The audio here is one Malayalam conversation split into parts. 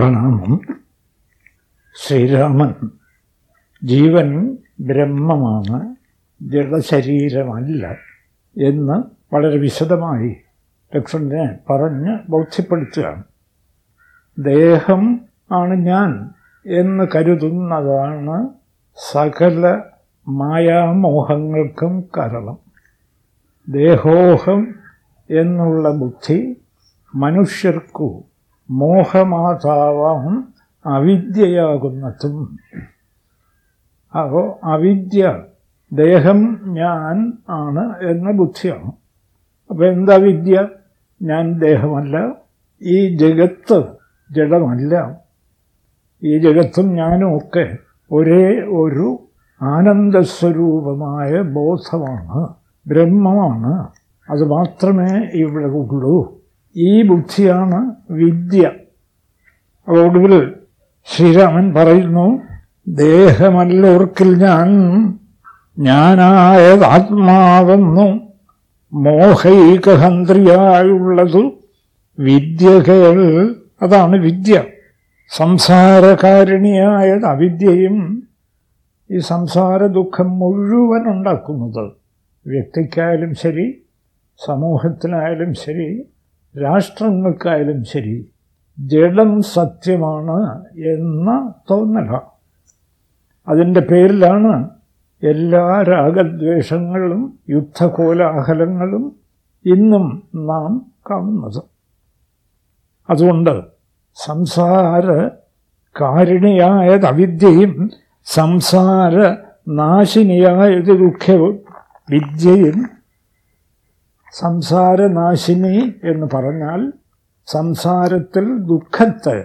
പ്രണാമം. ശ്രീരാമൻ ജീവൻ ബ്രഹ്മമാണ് ജഡശരീരമല്ല എന്ന് വളരെ വിശദമായി ലക്ഷ്മണനെ പറഞ്ഞ് ബോധ്യപ്പെടുത്തുകയാണ്. ദേഹം ആണ് ഞാൻ എന്ന് കരുതുന്നതാണ് സകല മായാമോഹങ്ങൾക്കും കാരണം. ദേഹോഹം എന്നുള്ള ബുദ്ധി മനുഷ്യർക്കു മോഹമാതാവാം അവിദ്യയാകുന്നതും. അപ്പോൾ അവിദ്യ ദേഹം ഞാൻ ആണ് എന്ന ബുദ്ധിയാണ്. അപ്പോൾ എന്താ വിദ്യ? ഞാൻ ദേഹമല്ല ഈ ജഗത്ത് ജഡമല്ല. ഈ ജഗത്തും ഞാനും ഒക്കെ ഒരേ ഒരു ആനന്ദസ്വരൂപമായ ബോധമാണ് ബ്രഹ്മമാണ്. അത് മാത്രമേ ഇവിടെ ഉള്ളൂ. ഈ ബുദ്ധിയാണ് വിദ്യ. ഒടുവിൽ ശ്രീരാമൻ പറയുന്നു ദേഹമല്ലോർക്കിൽ ഞാൻ ഞാനായത് ആത്മാവെന്നു മോഹൈകഹന്ത്രിയായുള്ളതു വിദ്യകൾ. അതാണ് വിദ്യ. സംസാരകാരിണിയായത് അവിദ്യയും ഈ സംസാര ദുഃഖം മുഴുവൻ ഉണ്ടാക്കുന്നത് വ്യക്തിക്കായാലും ശരി സമൂഹത്തിനായാലും ശരി രാഷ്ട്രങ്ങൾക്കായാലും ശരി ജഡം സത്യമാണ് എന്ന തോന്നല. അതിന്റെ പേരിലാണ് എല്ലാ രാഗദ്വേഷങ്ങളും യുദ്ധകോലാഹലങ്ങളും ഇന്നും നാം കാണുന്നത്. അതുകൊണ്ട് സംസാര കാരിണിയായത് അവിദ്യയും സംസാര നാശിനിയായത് ദുഃഖവും വിദ്യയും സംസാരനാശിനി എന്ന് പറഞ്ഞാൽ സംസാരത്തിൽ ദുഃഖത്തെ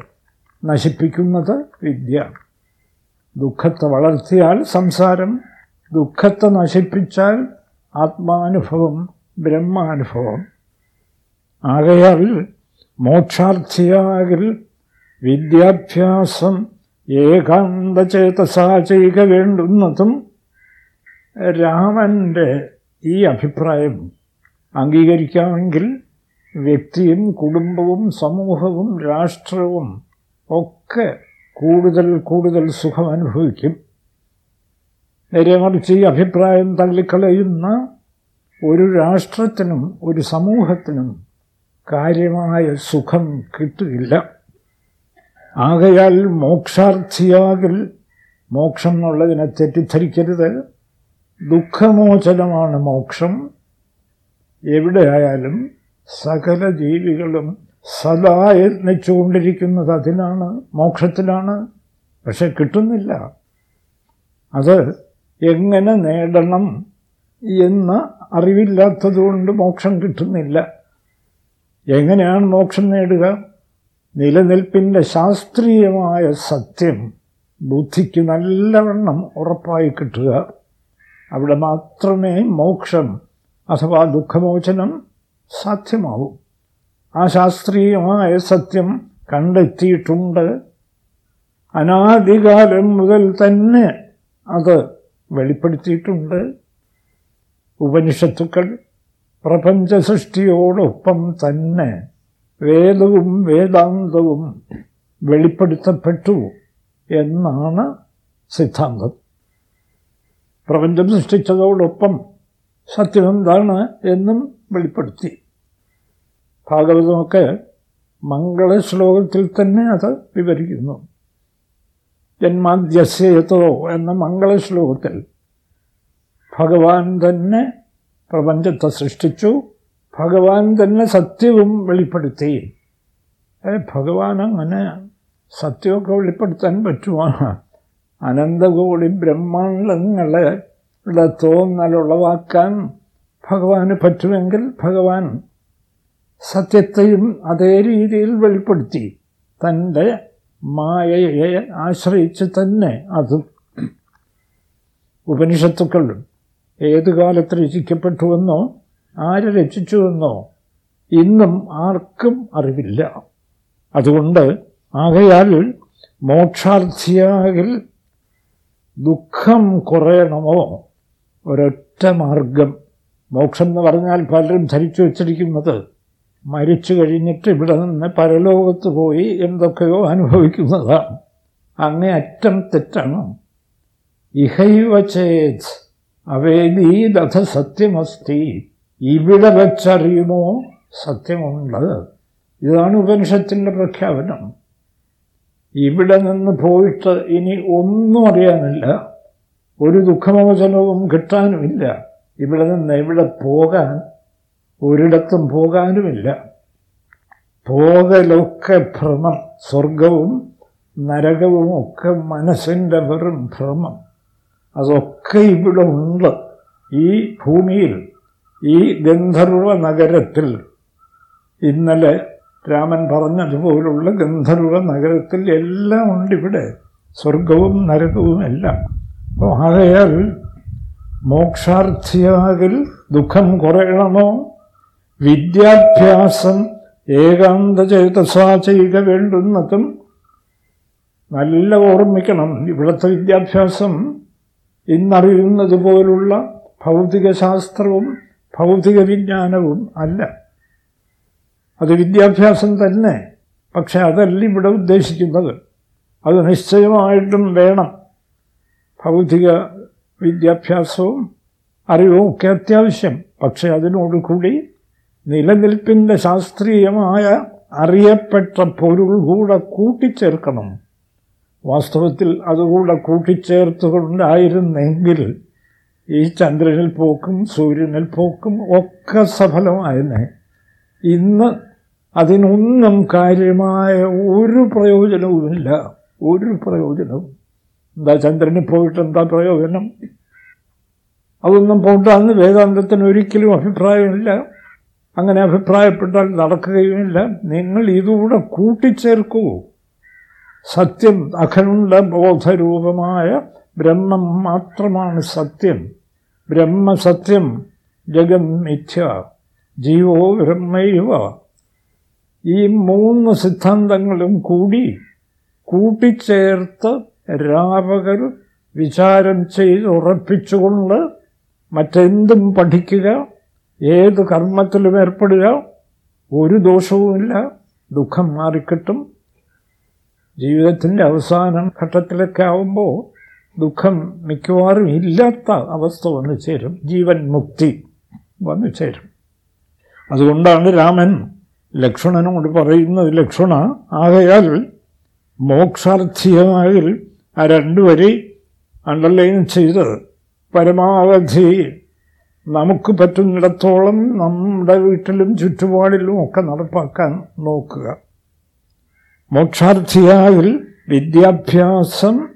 നശിപ്പിക്കുന്നത് വിദ്യ. ദുഃഖത്തെ വളർത്തിയാൽ സംസാരം ദുഃഖത്തെ നശിപ്പിച്ചാൽ ആത്മാനുഭവം ബ്രഹ്മാനുഭവം. ആകയാൽ മോക്ഷാർത്ഥിയാകിൽ വിദ്യാഭ്യാസം ഏകാന്തചേതസാ ചെയ്യുക വേണ്ടുന്നതും രാമന്റെ ഈ അഭിപ്രായം അംഗീകരിക്കാമെങ്കിൽ വ്യക്തിയും കുടുംബവും സമൂഹവും രാഷ്ട്രവും ഒക്കെ കൂടുതൽ കൂടുതൽ സുഖം അനുഭവിക്കും. നേരെ മറിച്ച് ഈ അഭിപ്രായം തള്ളിക്കളയുന്ന ഒരു രാഷ്ട്രത്തിനും ഒരു സമൂഹത്തിനും കാര്യമായ സുഖം കിട്ടുകയില്ല ആകയാൽ മോക്ഷാർത്ഥിയാകിൽ മോക്ഷം എന്നുള്ളതിനെ തെറ്റിദ്ധരിക്കരുത്. ദുഃഖമോചനമാണ് മോക്ഷം. എവിടെയായാലും സകല ജീവികളും സദാ യത്നിച്ചുകൊണ്ടിരിക്കുന്നത് അതിനാണ് മോക്ഷത്തിലാണ്. പക്ഷെ കിട്ടുന്നില്ല. അത് എങ്ങനെ നേടണം എന്ന് അറിവില്ലാത്തതുകൊണ്ട് മോക്ഷം കിട്ടുന്നില്ല. എങ്ങനെയാണ് മോക്ഷം നേടുക? നിലനിൽപ്പിന്റെ ശാസ്ത്രീയമായ സത്യം ബുദ്ധിക്ക് നല്ലവണ്ണം ഉറപ്പായി കിട്ടുക. അവിടെ മാത്രമേ മോക്ഷം അഥവാ ദുഃഖമോചനം സാധ്യമാവും. ആ ശാസ്ത്രീയമായ സത്യം കണ്ടെത്തിയിട്ടുണ്ട്. അനാദികാലം മുതൽ തന്നെ അത് വെളിപ്പെടുത്തിയിട്ടുണ്ട്. ഉപനിഷത്തുക്കൾ പ്രപഞ്ച സൃഷ്ടിയോടൊപ്പം തന്നെ വേദവും വേദാന്തവും വെളിപ്പെടുത്തപ്പെട്ടു എന്നാണ് സിദ്ധാന്തം. പ്രപഞ്ചം സൃഷ്ടിച്ചതോടൊപ്പം സത്യമെന്താണ് എന്നും വെളിപ്പെടുത്തി. ഭാഗവതമൊക്കെ മംഗളശ്ലോകത്തിൽ തന്നെ അത് വിവരിക്കുന്നു. ജന്മാദ്യസ്യതോ എന്ന മംഗളശ്ലോകത്തിൽ ഭഗവാൻ തന്നെ പ്രപഞ്ചത്തെ സൃഷ്ടിച്ചു ഭഗവാൻ തന്നെ സത്യവും വെളിപ്പെടുത്തി. ഭഗവാൻ അങ്ങനെ സത്യമൊക്കെ വെളിപ്പെടുത്താൻ പറ്റുമോ അനന്തകോടി ബ്രഹ്മാണ്ടങ്ങളെ തോന്നലുളവാക്കാൻ ഭഗവാന് പറ്റുമെങ്കിൽ ഭഗവാൻ സത്യത്തെയും അതേ രീതിയിൽ വെളിപ്പെടുത്തി. തന്റെ മായയെ ആശ്രയിച്ച് തന്നെ അത് ഉപനിഷത്തുക്കൾ ഏത് കാലത്ത് രചിക്കപ്പെട്ടുവെന്നോ ആര് രചിച്ചുവെന്നോ ഇന്നും ആർക്കും അറിവില്ല. അതുകൊണ്ട് ആകയാൽ മോക്ഷാർത്ഥിയാകിൽ ദുഃഖം കുറയണമോ? ഒരൊറ്റ മാർഗം. മോക്ഷം എന്ന് പറഞ്ഞാൽ പലരും ധരിച്ചു വച്ചിരിക്കുന്നത് മരിച്ചു കഴിഞ്ഞിട്ട് ഇവിടെ നിന്ന് പരലോകത്ത് പോയി എന്തൊക്കെയോ അനുഭവിക്കുന്നതാണ്. അങ്ങേയറ്റം തെറ്റാണ്. ഇഹൈവ ചേത് അവേദീദഥ സത്യമസ്തി. ഇവിടെ വച്ചറിയുമോ സത്യമുണ്ട്. ഇതാണ് ഉപനിഷത്തിന്റെ പ്രഖ്യാപനം. ഇവിടെ നിന്ന് പോയിട്ട് ഇനി ഒന്നും അറിയാനില്ല. ഒരു ദുഃഖമോചനവും കിട്ടാനുമില്ല. ഇവിടെ നിന്ന് ഇവിടെ പോകാൻ ഒരിടത്തും പോകാനുമില്ല. പോകലൊക്കെ ഭ്രമം സ്വർഗവും നരകവും ഒക്കെ മനസ്സിന്റെ വെറും ഭ്രമം. അതൊക്കെ ഇവിടെ ഉണ്ട്. ഈ ഭൂമിയിൽ ഈ ഗന്ധർവ നഗരത്തിൽ. ഇന്നലെ രാമൻ പറഞ്ഞതുപോലുള്ള ഗന്ധർവ നഗരത്തിൽ എല്ലാം ഉണ്ട് ഇവിടെ. സ്വർഗവും നരകവും എല്ലാം. അപ്പോൾ ആകയാൽ മോക്ഷാർത്ഥിയാകിൽ ദുഃഖം കുറയണമോ? വിദ്യാഭ്യാസം ഏകാന്തചേതസാ ചെയ്യുക വേണ്ടുന്നതും നല്ല ഓർമ്മിക്കണം. ഇവിടുത്തെ വിദ്യാഭ്യാസം ഇന്നറിയുന്നത് പോലുള്ള ഭൗതികശാസ്ത്രവും ഭൗതിക വിജ്ഞാനവും അല്ല. അത് വിദ്യാഭ്യാസം തന്നെ. പക്ഷെ അതല്ല ഇവിടെ ഉദ്ദേശിക്കുന്നത്. അത് നിശ്ചയമായിട്ടും വേണം. ഭൗതിക വിദ്യാഭ്യാസവും അറിവും ഒക്കെ അത്യാവശ്യം. പക്ഷെ അതിനോടുകൂടി നിലനിൽപ്പിന്റെ ശാസ്ത്രീയമായ അറിയപ്പെട്ട പൊരുൾ കൂടെ കൂട്ടിച്ചേർക്കണം. വാസ്തവത്തിൽ അതുകൂടെ കൂട്ടിച്ചേർത്തുകൊണ്ടായിരുന്നെങ്കിൽ ഈ ചന്ദ്രനിൽ പോക്കും സൂര്യനിൽ പോക്കും ഒക്കെ സഫലമായെന്നെ ഇന്ന് അതിനൊന്നും കാര്യമായ ഒരു പ്രയോജനവുമില്ല. ഒരു പ്രയോജനവും എന്താ ചന്ദ്രന് പോയിട്ട് എന്താ പ്രയോജനം? അതൊന്നും പോണ്ടാന്ന് വേദാന്തത്തിന് ഒരിക്കലും അഭിപ്രായമില്ല. അങ്ങനെ അഭിപ്രായപ്പെട്ടാൽ നടക്കുകയുമില്ല. നിങ്ങൾ ഇതുകൂടെ കൂട്ടിച്ചേർക്കൂ. സത്യം അഖണ്ഡ ബോധരൂപമായ ബ്രഹ്മം മാത്രമാണ് സത്യം. ബ്രഹ്മസത്യം ജഗൻ മിഥ്യ ജീവോ ബ്രഹ്മയുവ ഈ മൂന്ന് സിദ്ധാന്തങ്ങളും കൂടി കൂട്ടിച്ചേർത്ത് രാപകർ വിചാരം ചെയ്ത് ഉറപ്പിച്ചുകൊണ്ട് മറ്റെന്തും പഠിക്കുക ഏത് കർമ്മത്തിലും ഏർപ്പെടുക ഒരു ദോഷവുമില്ല ദുഃഖം മാറിക്കിട്ടും. ജീവിതത്തിന്റെ അവസാന ഘട്ടത്തിലൊക്കെ ആവുമ്പോൾ ദുഃഖം മിക്കവാറും ഇല്ലാത്ത അവസ്ഥ വന്നു ചേരും. ജീവൻ മുക്തി വന്നു ചേരും. അതുകൊണ്ടാണ് രാമൻ ലക്ഷ്മണനോട് പറയുന്നത് ലക്ഷ്മണ ആകയാൽ മോക്ഷാർത്ഥിയായി ആ രണ്ട് വരി അണ്ടർലൈൻ ചെയ്ത് പരമാവധി നമുക്ക് പറ്റുന്നിടത്തോളം നമ്മുടെ വീട്ടിലും ചുറ്റുപാടിലും ഒക്കെ നടപ്പാക്കാൻ നോക്കുക. മോക്ഷാർത്ഥിയായിൽ വിദ്യാഭ്യാസം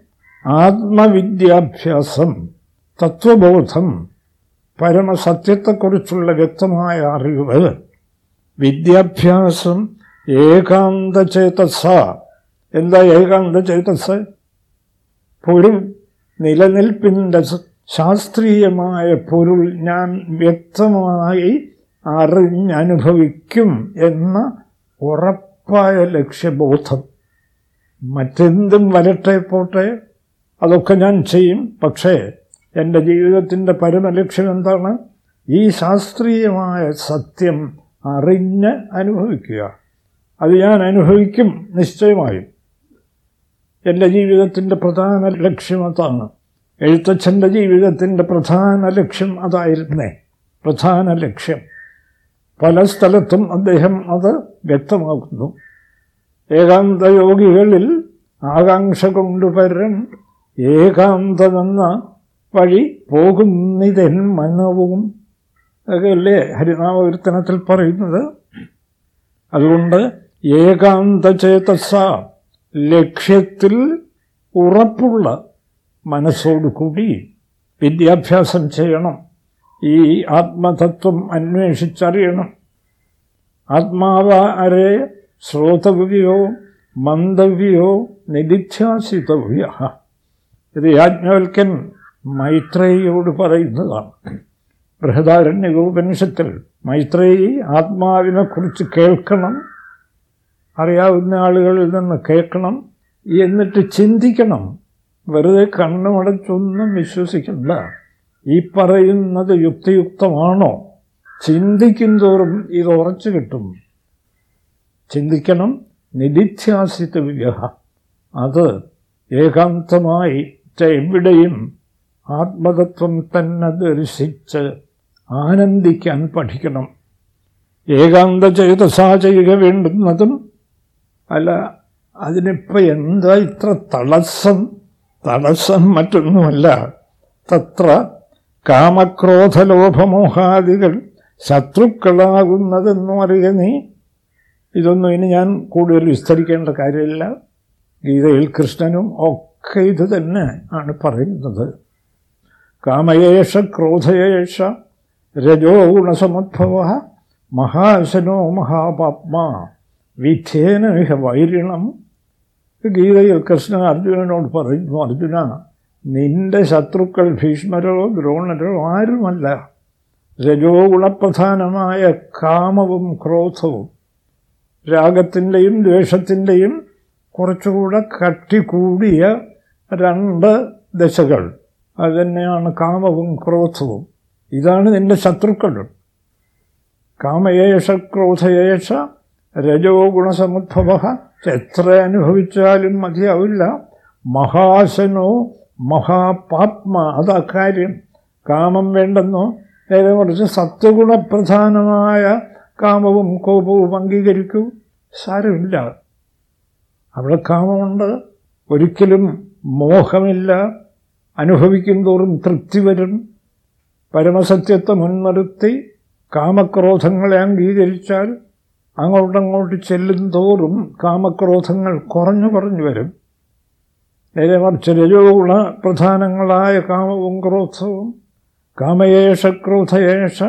ആത്മവിദ്യാഭ്യാസം തത്വബോധം പരമസത്യത്തെക്കുറിച്ചുള്ള വ്യക്തമായ അറിവ് വിദ്യാഭ്യാസം ഏകാന്തചേതസ. എന്താ ഏകാന്തചേതസ്? പൊരുൾ നിലനിൽപ്പിന്റെ ശാസ്ത്രീയമായ പൊരുൾ ഞാൻ വ്യക്തമായി അറിഞ്ഞനുഭവിക്കും എന്ന ഉറപ്പായ ലക്ഷ്യബോധം. മറ്റെന്തും വരട്ടെ പോട്ടെ അതൊക്കെ ഞാൻ ചെയ്യും. പക്ഷേ എന്റെ ജീവിതത്തിന്റെ പരമലക്ഷ്യം എന്താണ്? ഈ ശാസ്ത്രീയമായ സത്യം അറിഞ്ഞ് അനുഭവിക്കുക. അത് ഞാൻ അനുഭവിക്കും നിശ്ചയമായും. എന്റെ ജീവിതത്തിന്റെ പ്രധാന ലക്ഷ്യം അതാണ്. എഴുത്തച്ഛന്റെ ജീവിതത്തിന്റെ പ്രധാന ലക്ഷ്യം അതായിരുന്നേ. പ്രധാന ലക്ഷ്യം. പല സ്ഥലത്തും അദ്ദേഹം അത് വ്യക്തമാക്കുന്നു. ഏകാന്തയോഗികളിൽ ആകാംക്ഷ കൊണ്ടുപരം ഏകാന്തമെന്ന വഴി പോകുന്നിതൻ മനവും. ഒക്കെയല്ലേ ഹരിനാമകീർത്തനത്തിൽ പറയുന്നത്. അതുകൊണ്ട് ഏകാന്തചേതസ ലക്ഷ്യത്തിൽ ഉറപ്പുള്ള മനസ്സോടുകൂടി വിദ്യാഭ്യാസം ചെയ്യണം. ഈ ആത്മതത്വം അന്വേഷിച്ചറിയണം. ആത്മാവ അരെ ശ്രോതവ്യോ മന്ദവ്യോ നിരിധ്യാസിതവ്യ ഇത് യാജ്ഞവൽക്കൻ മൈത്രേയോട് പറയുന്നതാണ്. ബൃഹദാരണ്യ ഉപനിഷത്തിൽ മൈത്രേയി ആത്മാവിനെക്കുറിച്ച് കേൾക്കണം. അറിയാവുന്ന ആളുകളിൽ നിന്ന് കേൾക്കണം എന്നിട്ട് ചിന്തിക്കണം. വെറുതെ കണ്ണുമടച്ചൊന്നും വിശ്വസിക്കണ്ട. ഈ പറയുന്നത് യുക്തിയുക്തമാണോ? ചിന്തിക്കും തോറും ഇത് ഉറച്ചു കിട്ടും. ചിന്തിക്കണം നിധിധ്യാസിതവ്യ അത് ഏകാന്തമായി എവിടെയും ആത്മതത്വം തന്നെ ദർശിച്ച് ആനന്ദിക്കാൻ പഠിക്കണം. ഏകാന്ത ചേതസാ ചെയ്യുക വേണ്ടുന്നതും അല്ല അതിനിപ്പോൾ എന്താ ഇത്ര തടസ്സം? തടസ്സം മറ്റൊന്നുമല്ല. തത്ര കാമക്രോധലോഭമോഹാദികൾ ശത്രുക്കളാകുന്നതെന്നും അറിയ നീ. ഇതൊന്നും ഇനി ഞാൻ കൂടുതൽ വിസ്തരിക്കേണ്ട കാര്യമില്ല. ഗീതയിൽ കൃഷ്ണനും ഒക്കെ ഇത് തന്നെ ആണ് പറയുന്നത്. കാമയേഷ ക്രോധയേഷ രജോ ഗുണസമുദ്ഭവ മഹാശനോ മഹാപാപ്മാ. വിധേന വൈരിണം. ഗീതയിൽ കൃഷ്ണൻ അർജുനനോട് പറയുന്നു അർജുന നിന്റെ ശത്രുക്കൾ ഭീഷ്മരോ ദ്രോണരോ ആരുമല്ല. രജോ ഗുണപ്രധാനമായ കാമവും ക്രോധവും രാഗത്തിന്റെയും ദ്വേഷത്തിന്റെയും കുറച്ചുകൂടെ കട്ടിക്കൂടിയ രണ്ട് ദശകൾ. അതുതന്നെയാണ് കാമവും ക്രോധവും. ഇതാണ് നിന്റെ ശത്രുക്കൾ. കാമയേഷ ക്രോധയേഷ രജോ ഗുണസമുദ്ഭവ എത്ര അനുഭവിച്ചാലും മതിയാവില്ല. മഹാശനോ മഹാപാത്മ അതാ കാര്യം. കാമം വേണ്ടെന്നോ. നേരെ കുറച്ച് സത്വഗുണപ്രധാനമായ കാമവും കോപവും അംഗീകരിക്കൂ. സാരമില്ല. അവിടെ കാമമുണ്ട്. ഒരിക്കലും മോഹമില്ല. അനുഭവിക്കും തോറും തൃപ്തി വരും. പരമസത്യത്തെ മുൻനിർത്തി കാമക്രോധങ്ങളെ അംഗീകരിച്ചാൽ അങ്ങോട്ടങ്ങോട്ട് ചെല്ലും തോറും കാമക്രോധങ്ങൾ കുറഞ്ഞു കുറഞ്ഞു വരും. നേരെ മറിച്ച് രജോഗുണ പ്രധാനങ്ങളായ കാമവും ക്രോധവും കാമയേഷ ക്രോധയേഷ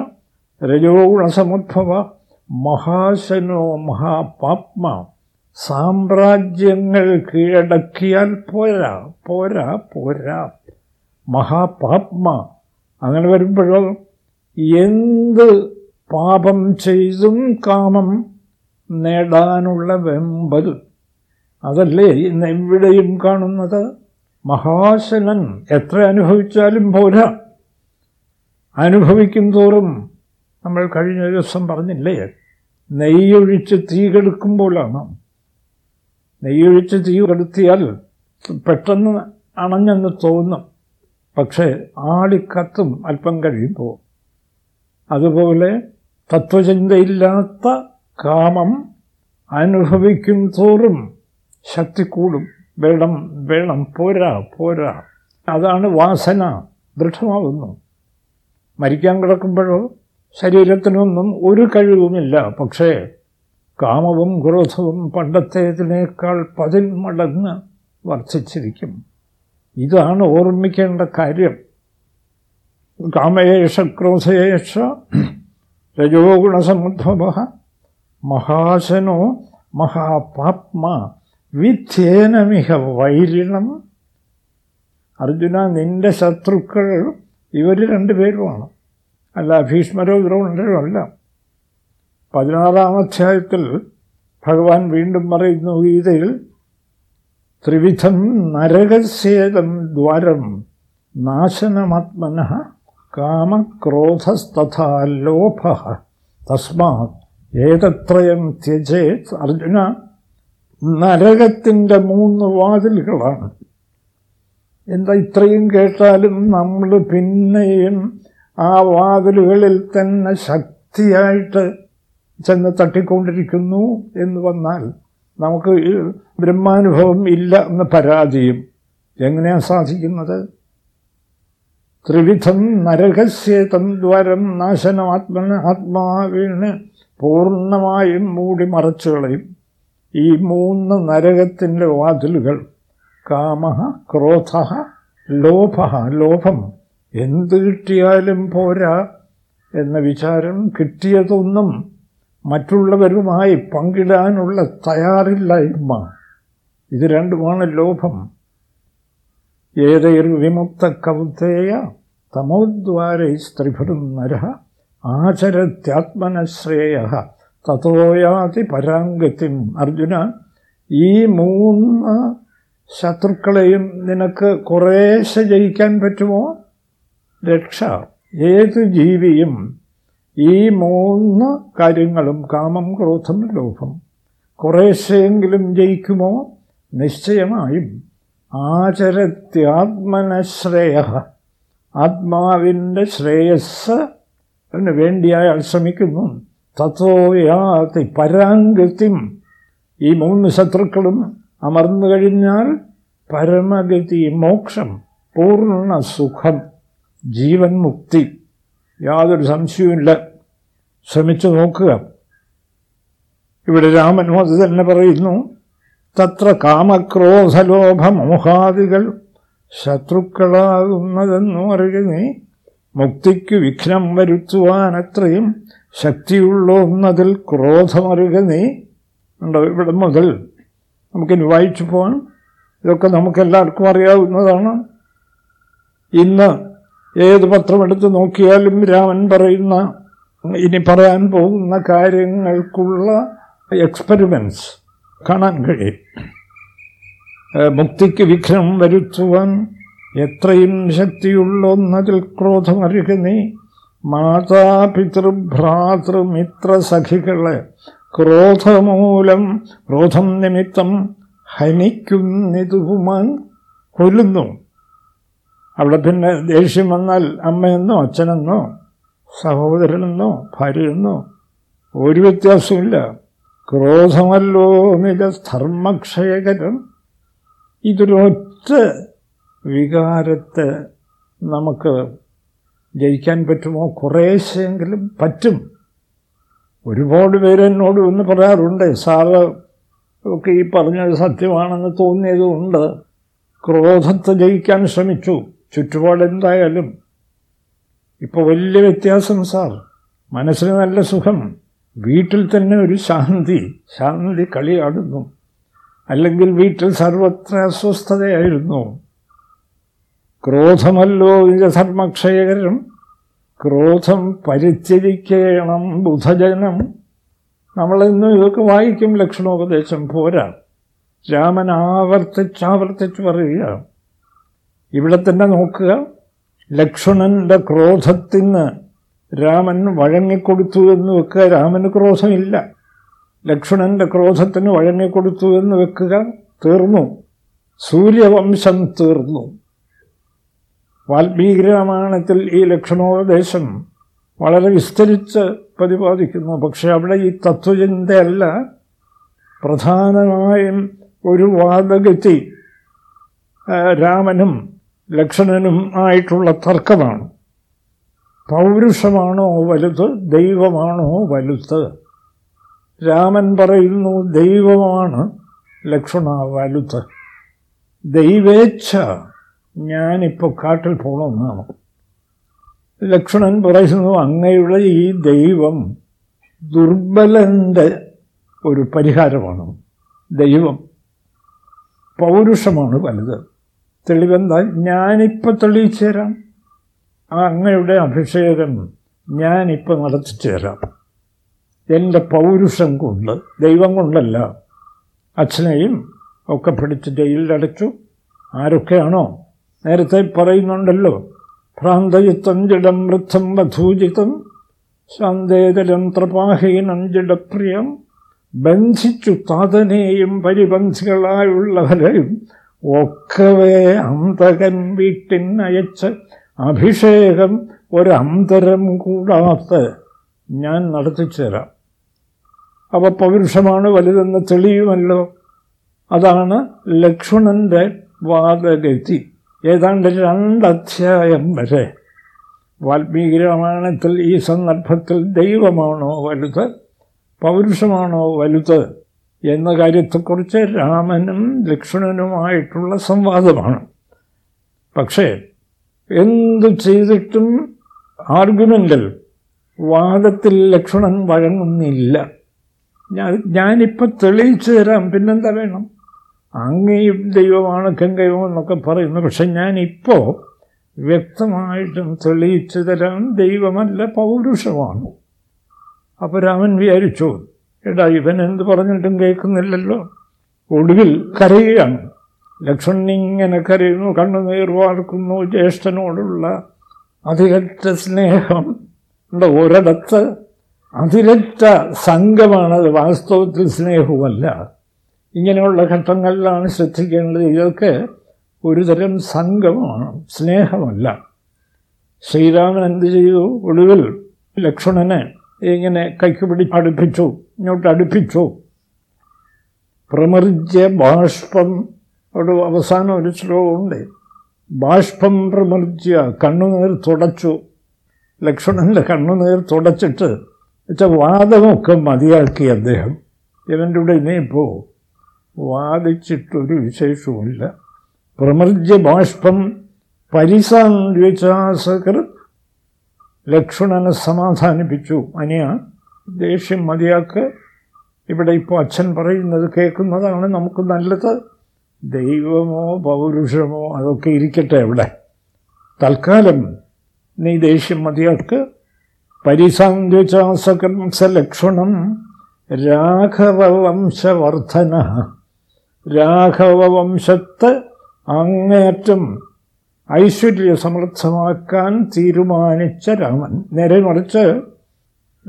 രജോഗുണസമുദ്ഭവ മഹാശനോ മഹാപാപ്മ സാമ്രാജ്യങ്ങൾ കീഴടക്കിയാൽ പോരാ പോരാ പോരാ. മഹാപാപ്മ. അങ്ങനെ വരുമ്പോഴോ എന്ത് പാപം ചെയ്തും കാമം നേടാനുള്ള വെമ്പൽ. അതല്ലേ ഇന്ന് എവിടെയും കാണുന്നത്? മഹാശനൻ എത്ര അനുഭവിച്ചാലും പോരാ. അനുഭവിക്കും തോറും നമ്മൾ കഴിഞ്ഞ ദിവസം പറഞ്ഞില്ലേ നെയ്യൊഴിച്ച് തീ കെടുക്കുമ്പോഴാണ്. നെയ്യൊഴിച്ച് തീ കെടുത്തിയാൽ പെട്ടെന്ന് അണഞ്ഞെന്ന് തോന്നും. പക്ഷേ ആളിക്കത്തും അല്പം കഴിയുമ്പോൾ. അതുപോലെ തത്വചിന്തയില്ലാത്ത കാമം അനുഭവിക്കും തോറും ശക്തി കൂടും. വേണം വേണം പോരാ പോരാ. അതാണ് വാസന. ദൃഢമാകുന്നു. മരിക്കാൻ കിടക്കുമ്പോഴോ ശരീരത്തിനൊന്നും ഒരു കഴിവുമില്ല. പക്ഷേ കാമവും ക്രോധവും പണ്ടത്തേതിനേക്കാൾ പതിന്മടങ്ങ് വർദ്ധിച്ചിരിക്കും. ഇതാണ് ഓർമ്മിക്കേണ്ട കാര്യം. കാമയേഷ ക്രോധയേഷ രജോ ഗുണസമുദ്ഭവ മഹാശനോ മഹാപാത്മ വിധേനമിഹ വൈരിണം അർജുന നിന്റെ ശത്രുക്കൾ ഇവർ രണ്ടുപേരുമാണ്. അല്ല ഭീഷ്മരോ ദ്രോണരോ അല്ല പതിനാറാം അധ്യായത്തിൽ ഭഗവാൻ വീണ്ടും പറയുന്നു ഗീതയിൽ ത്രിവിധം നരകസേതം ദ്വാരം നാശനമാത്മന കാമക്രോധസ്തഥാ ലോഭ തസ്മാത് ഏതത്രയം ത്യജേത് അർജുന നരകത്തിന്റെ മൂന്ന് വാതിലുകളാണ്. എന്താ ഇത്രയും കേട്ടാലും നമ്മൾ പിന്നെയും ആ വാതിലുകളിൽ തന്നെ ശക്തിയായിട്ട് ചെന്ന് തട്ടിക്കൊണ്ടിരിക്കുന്നു എന്ന് വന്നാൽ നമുക്ക് ബ്രഹ്മാനുഭവം ഇല്ല എന്ന പരാതിയും എങ്ങനെയാണ് സാധിക്കുന്നത്? ത്രിവിധം നരകസ്യേതം ദ്വാരം നാശനമാത്മന ആത്മാവിന് പൂർണമായും മൂടി മറച്ചുകളയും ഈ മൂന്ന് നരകത്തിന്റെ വാതിലുകൾ കാമ ക്രോധ ലോഭ ലോഭം. എന്ത് കിട്ടിയാലും പോരാ എന്ന വിചാരം കിട്ടിയതൊന്നും മറ്റുള്ളവരുമായി പങ്കിടാനുള്ള തയ്യാറില്ലായ്മ ഇത് രണ്ടുമാണ് ലോഭം. ഏതൈർ വിമുക്ത കൗത്തേയ തമോദ്വാരൈ സ്ത്രിഭൃം നര ആചരത്യാത്മനശ്രേയ തതോയാതി പരാംഗത്തിം അർജുന. ഈ മൂന്ന് ശത്രുക്കളെയും നിനക്ക് കുറേശ്ശെ ജയിക്കാൻ പറ്റുമോ? രക്ഷ. ഏത് ജീവിയും ഈ മൂന്ന് കാര്യങ്ങളും കാമം ക്രോധം ലോഭം കുറേശ്ശെയെങ്കിലും ജയിക്കുമോ? നിശ്ചയമായും. ആചരത്യാത്മനശ്രേയ. ആത്മാവിന്റെ ശ്രേയസ് അതിന് വേണ്ടി അയാൾ ശ്രമിക്കുന്നു. തത്വയാതി പരാങ്കൃത്യം ഈ മൂന്ന് ശത്രുക്കളും അമർന്നു കഴിഞ്ഞാൽ പരമഗതി മോക്ഷം പൂർണ സുഖം ജീവൻ മുക്തി. യാതൊരു സംശയവുമില്ല. ശ്രമിച്ചു നോക്കുക. ഇവിടെ രാമൻ അത് തന്നെ പറയുന്നു. തത്ര കാമക്രോധലോഭമോഹാദികൾ ശത്രുക്കളാകുന്നതെന്നു അറിയുന്നേ മുക്തിക്കു വിഘ്നം വരുത്തുവാനത്രയും ശക്തിയുള്ളതിൽ ക്രോധമറുക നീ. ഉണ്ടോ? ഇവിടെ മുതൽ നമുക്കിനി വായിച്ചു പോകാൻ ഇതൊക്കെ നമുക്കെല്ലാവർക്കും അറിയാവുന്നതാണ്. ഇന്ന് ഏത് പത്രമെടുത്ത് നോക്കിയാലും രാമൻ പറയുന്ന ഇനി പറയാൻ പോകുന്ന കാര്യങ്ങൾക്കുള്ള എക്സ്പെരിമെന്റ്സ് കാണാൻ കഴിയും മുക്തിക്ക് വിഘ്നം വരുത്തുവാൻ എത്രയും ശക്തിയുള്ളൊന്നതിൽ ഒന്നതിൽ നീ. മാതാപിതൃഭ്രാതൃമിത്ര സഖികളെ ക്രോധമൂലം ക്രോധം നിമിത്തം ഹനിക്കുന്നിതുമാൻ കൊല്ലുന്നു. അവിടെ പിന്നെ ദേഷ്യം വന്നാൽ അമ്മയെന്നോ അച്ഛനെന്നോ സഹോദരനെന്നോ ഭാര്യയെന്നോ ഒരു വ്യത്യാസമില്ല ക്രോധമല്ലോ നില ധർമ്മക്ഷയകരം ഇതൊരൊറ്റ വികാരത്തെ നമുക്ക് ജയിക്കാൻ പറ്റുമോ? കുറേശ്ശെങ്കിലും പറ്റും. ഒരുപാട് പേര് എന്നോട് ഒന്ന് പറയാറുണ്ട് സാറ് ഒക്കെ ഈ പറഞ്ഞത് സത്യമാണെന്ന് തോന്നിയതുകൊണ്ട് ക്രോധത്തെ ജയിക്കാൻ ശ്രമിച്ചു. ചുറ്റുപാടെന്തായാലും ഇപ്പോൾ വലിയ വ്യത്യാസം സാർ. മനസ്സിന് നല്ല സുഖം. വീട്ടിൽ തന്നെ ഒരു ശാന്തി ശാന്തി കളിയാടുന്നു. അല്ലെങ്കിൽ വീട്ടിൽ സർവത്ര അസ്വസ്ഥതയായിരുന്നു. ക്രോധമല്ലോ ധർമ്മക്ഷയകരം ക്രോധം പരിത്യജിക്കണം ബുധജനം. നമ്മളിന്ന് ഇതൊക്കെ വായിക്കും ലക്ഷണോപദേശം പോരാ. രാമൻ ആവർത്തിച്ചാവർത്തിച്ച് പറയുക. ഇവിടെ തന്നെ നോക്കുക. ലക്ഷ്മണന്റെ ക്രോധത്തിന് രാമൻ വഴങ്ങിക്കൊടുത്തു എന്ന് വെക്കുക രാമന് ക്രോധമില്ല. ലക്ഷ്മണന്റെ ക്രോധത്തിന് വഴങ്ങിക്കൊടുത്തു എന്ന് വെക്കുക തീർന്നു. സൂര്യവംശം തീർന്നു. വാൽമീകി രാമായണത്തിൽ ഈ ലക്ഷണോപദേശം വളരെ വിസ്തരിച്ച് പ്രതിപാദിക്കുന്നു. പക്ഷെ അവിടെ ഈ തത്വചിന്തയല്ല. പ്രധാനമായും ഒരു വാദഗതി രാമനും ലക്ഷ്മണനും ആയിട്ടുള്ള തർക്കമാണ്. പൗരുഷമാണോ വലുത് ദൈവമാണോ വലുത്? രാമൻ പറയുന്നു ദൈവമാണ് ലക്ഷ്മണ വലുത്. ദൈവേച്ഛ ഞാനിപ്പോൾ കാട്ടിൽ പോകണമെന്നാണ് ലക്ഷ്മണൻ പറയുന്നു അങ്ങയുടെ ഈ ദൈവം ദുർബലന്റെ ഒരു പരിഹാരമാണ്. ദൈവം പൗരുഷമാണ് വലുത്. തെളിവെന്താ? ഞാനിപ്പോൾ തെളിയിച്ചു തരാം ആ അങ്ങയുടെ അഭിഷേകം ഞാനിപ്പോൾ നടത്തിച്ചു തരാം. എന്റെ പൗരുഷം കൊണ്ട് ദൈവം കൊണ്ടല്ല അച്ഛനെയും ഒക്കെ പിടിച്ച് ജയിലിലടച്ചു. ആരൊക്കെയാണോ? നേരത്തെ പറയുന്നുണ്ടല്ലോ ഭ്രാന്തയുത്തം ജഡം വൃദ്ധം വധൂജിതം ശാന്തേതരം ത്രപാഹീനഞ്ചിടപ്രിയം ബന്ധിച്ചു താതനെയും പരിബന്ധികളായുള്ളവരെയും ഒക്കവേ അന്തകൻ വീട്ടിനയച്ച് അഭിഷേകം ഒരു അന്തരം കൂടാത്ത ഞാൻ നടത്തിച്ചു തരാം അപ്പോൾ പൗരുഷമാണ് വലുതെന്ന് തെളിയുമല്ലോ. അതാണ് ലക്ഷ്മണന്റെ വാദഗതി. ഏതാണ്ട് രണ്ടധ്യായം വരെ. വാൽമീകി രാമായണത്തിൽ ഈ സന്ദർഭത്തിൽ ദൈവമാണോ വലുത് പൗരുഷമാണോ വലുത് എന്ന കാര്യത്തെക്കുറിച്ച് രാമനും ലക്ഷ്മണനുമായിട്ടുള്ള സംവാദമാണ്. പക്ഷേ എന്തു ചെയ്തിട്ടും ആർഗ്യുമെന്റൽ വാദത്തിൽ ലക്ഷണം വഴങ്ങുന്നില്ല. ഞാൻ ഞാനിപ്പോൾ തെളിയിച്ചു തരാം. പിന്നെന്താ വേണം? അങ്ങയും ദൈവമാണ് ഗംഗയോ എന്നൊക്കെ പറയുന്നു. പക്ഷെ ഞാനിപ്പോൾ വ്യക്തമായിട്ടും തെളിയിച്ചു തരാൻ ദൈവമല്ല പൗരുഷമാണ്. അപ്പോൾ രാമൻ വിചാരിച്ചു എടാ ഇവൻ എന്ത് പറഞ്ഞിട്ടും കേൾക്കുന്നില്ലല്ലോ. ഒടുവിൽ കരയുകയാണ്. ലക്ഷ്മണൻ ഇങ്ങനെ കരയുന്നു കണ്ണുനീർ വാർക്കുന്നു ജ്യേഷ്ഠനോടുള്ള അതിരറ്റ സ്നേഹം. ഉണ്ട് ഒരിടത്ത് അതിരറ്റ സംഘമാണത് വാസ്തവത്തിൽ സ്നേഹവുമല്ല. ഇങ്ങനെയുള്ള ഘട്ടങ്ങളിലാണ് ശ്രദ്ധിക്കേണ്ടത് ഇതൊക്കെ ഒരുതരം സംഘമാണ് സ്നേഹമല്ല. ശ്രീരാമൻ എന്ത് ചെയ്തു? ഒടുവിൽ ലക്ഷ്മണനെ ഇങ്ങനെ കൈക്ക് പിടി അടുപ്പിച്ചു ഇങ്ങോട്ട് അടുപ്പിച്ചു. പ്രമർജ്യ ബാഷ്പം അവിടെ അവസാനം ഒരു ശ്ലോകമുണ്ട്. ബാഷ്പം പ്രമർജ്യ കണ്ണുനീർ തുടച്ചു. ലക്ഷ്മണന്റെ കണ്ണുനീർ തുടച്ചിട്ട് വെച്ചാൽ വാദമൊക്കെ മതിയാക്കി അദ്ദേഹം. ഇവന്റെ കൂടെ ഇനിയിപ്പോൾ വാദിച്ചിട്ടൊരു വിശേഷവുമില്ല. പ്രമർജ്യ ബാഷ്പം പരിസാന്വിചാസകർ ലക്ഷ്മണനെ സമാധാനിപ്പിച്ചു. അനിയ ദേഷ്യം മതിയാക്ക്. ഇവിടെ ഇപ്പോൾ അച്ഛൻ പറയുന്നത് കേൾക്കുന്നതാണ് നമുക്ക് നല്ലത്. ദൈവമോ പൗരുഷമോ അതൊക്കെ ഇരിക്കട്ടെ അവിടെ. തൽക്കാലം നീ ദേഷ്യം മതിയാക്ക്. പരിസാന്വിച്ചാസകംസ ലക്ഷ്മണം രാഘവവംശവർദ്ധന. രാഘവവംശത്ത് അങ്ങേറ്റം ഐശ്വര്യസമൃദ്ധമാക്കാൻ തീരുമാനിച്ച രാമൻ. നേരെ മറിച്ച്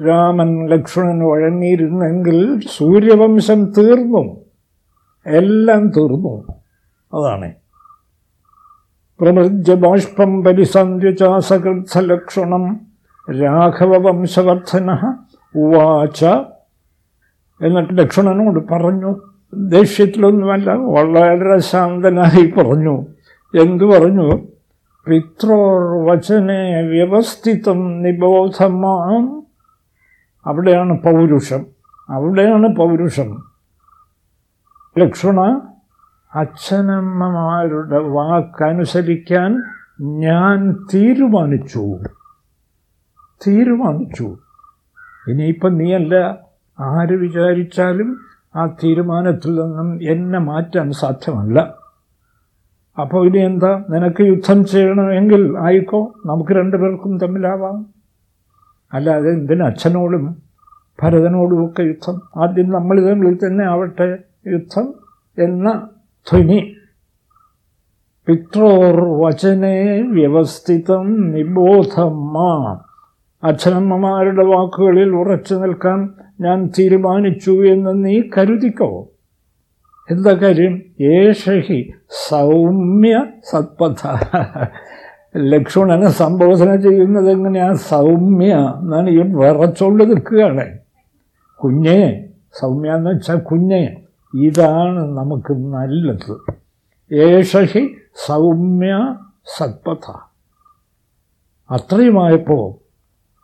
രാമൻ ലക്ഷ്മണൻ വഴങ്ങിയിരുന്നെങ്കിൽ സൂര്യവംശം തീർന്നു. എല്ലാം തീർന്നു. അതാണ്. പ്രമൃജ്യ ബാഷ്പം പരിസന്ധ്യചാസകൃത്സലക്ഷണം രാഘവവംശവർദ്ധന ഉവാച. എന്നിട്ട് ലക്ഷ്മണനോട് പറഞ്ഞു ദേഷ്യത്തിലൊന്നുമല്ല വളരെ ശാന്തനായി പറഞ്ഞു. എന്തു പറഞ്ഞു? പിത്രോർ വചനെ വ്യവസ്ഥിതം നിബോധമാം. അവിടെയാണ് പൗരുഷം. അവിടെയാണ് പൗരുഷം. ലക്ഷ്മണ അച്ഛനമ്മമാരുടെ വാക്കനുസരിക്കാൻ ഞാൻ തീരുമാനിച്ചു. തീരുമാനിച്ചു. ഇനിയിപ്പം നീയല്ല ആര് വിചാരിച്ചാലും ആ തീരുമാനത്തിൽ നിന്നും എന്നെ മാറ്റാൻ സാധ്യമല്ല. അപ്പോൾ ഇനി എന്താ? നിനക്ക് യുദ്ധം ചെയ്യണമെങ്കിൽ ആയിക്കോ. നമുക്ക് രണ്ടുപേർക്കും തമ്മിലാവാം. അല്ലാതെ എന്തിനും അച്ഛനോടും ഭരതനോടുമൊക്കെ യുദ്ധം? ആദ്യം നമ്മൾ തമ്മിൽ തന്നെ ആവട്ടെ. യുദ്ധം എന്ന ധ്വനി. പിത്രോർ വചനെ വ്യവസ്ഥിതം നിബോധമാ അച്ഛനമ്മമാരുടെ വാക്കുകളിൽ ഉറച്ചു നിൽക്കാൻ ഞാൻ തീരുമാനിച്ചു എന്ന് നീ കരുതിക്കോ? എന്താ കാര്യം? യേഷഹി സൗമ്യ സത്പഥ. ലക്ഷ്മണനെ സംബോധന ചെയ്യുന്നത് എങ്ങനെയാ? സൗമ്യ എന്നാണ് ഈ വിറച്ചോണ്ട് നിൽക്കുകയാണ്. കുഞ്ഞേ സൗമ്യ എന്ന് വെച്ചാൽ കുഞ്ഞെ. ഇതാണ് നമുക്ക് നല്ലത്. ഏഷഹി സൗമ്യ സത്പഥ. അത്രയുമായപ്പോൾ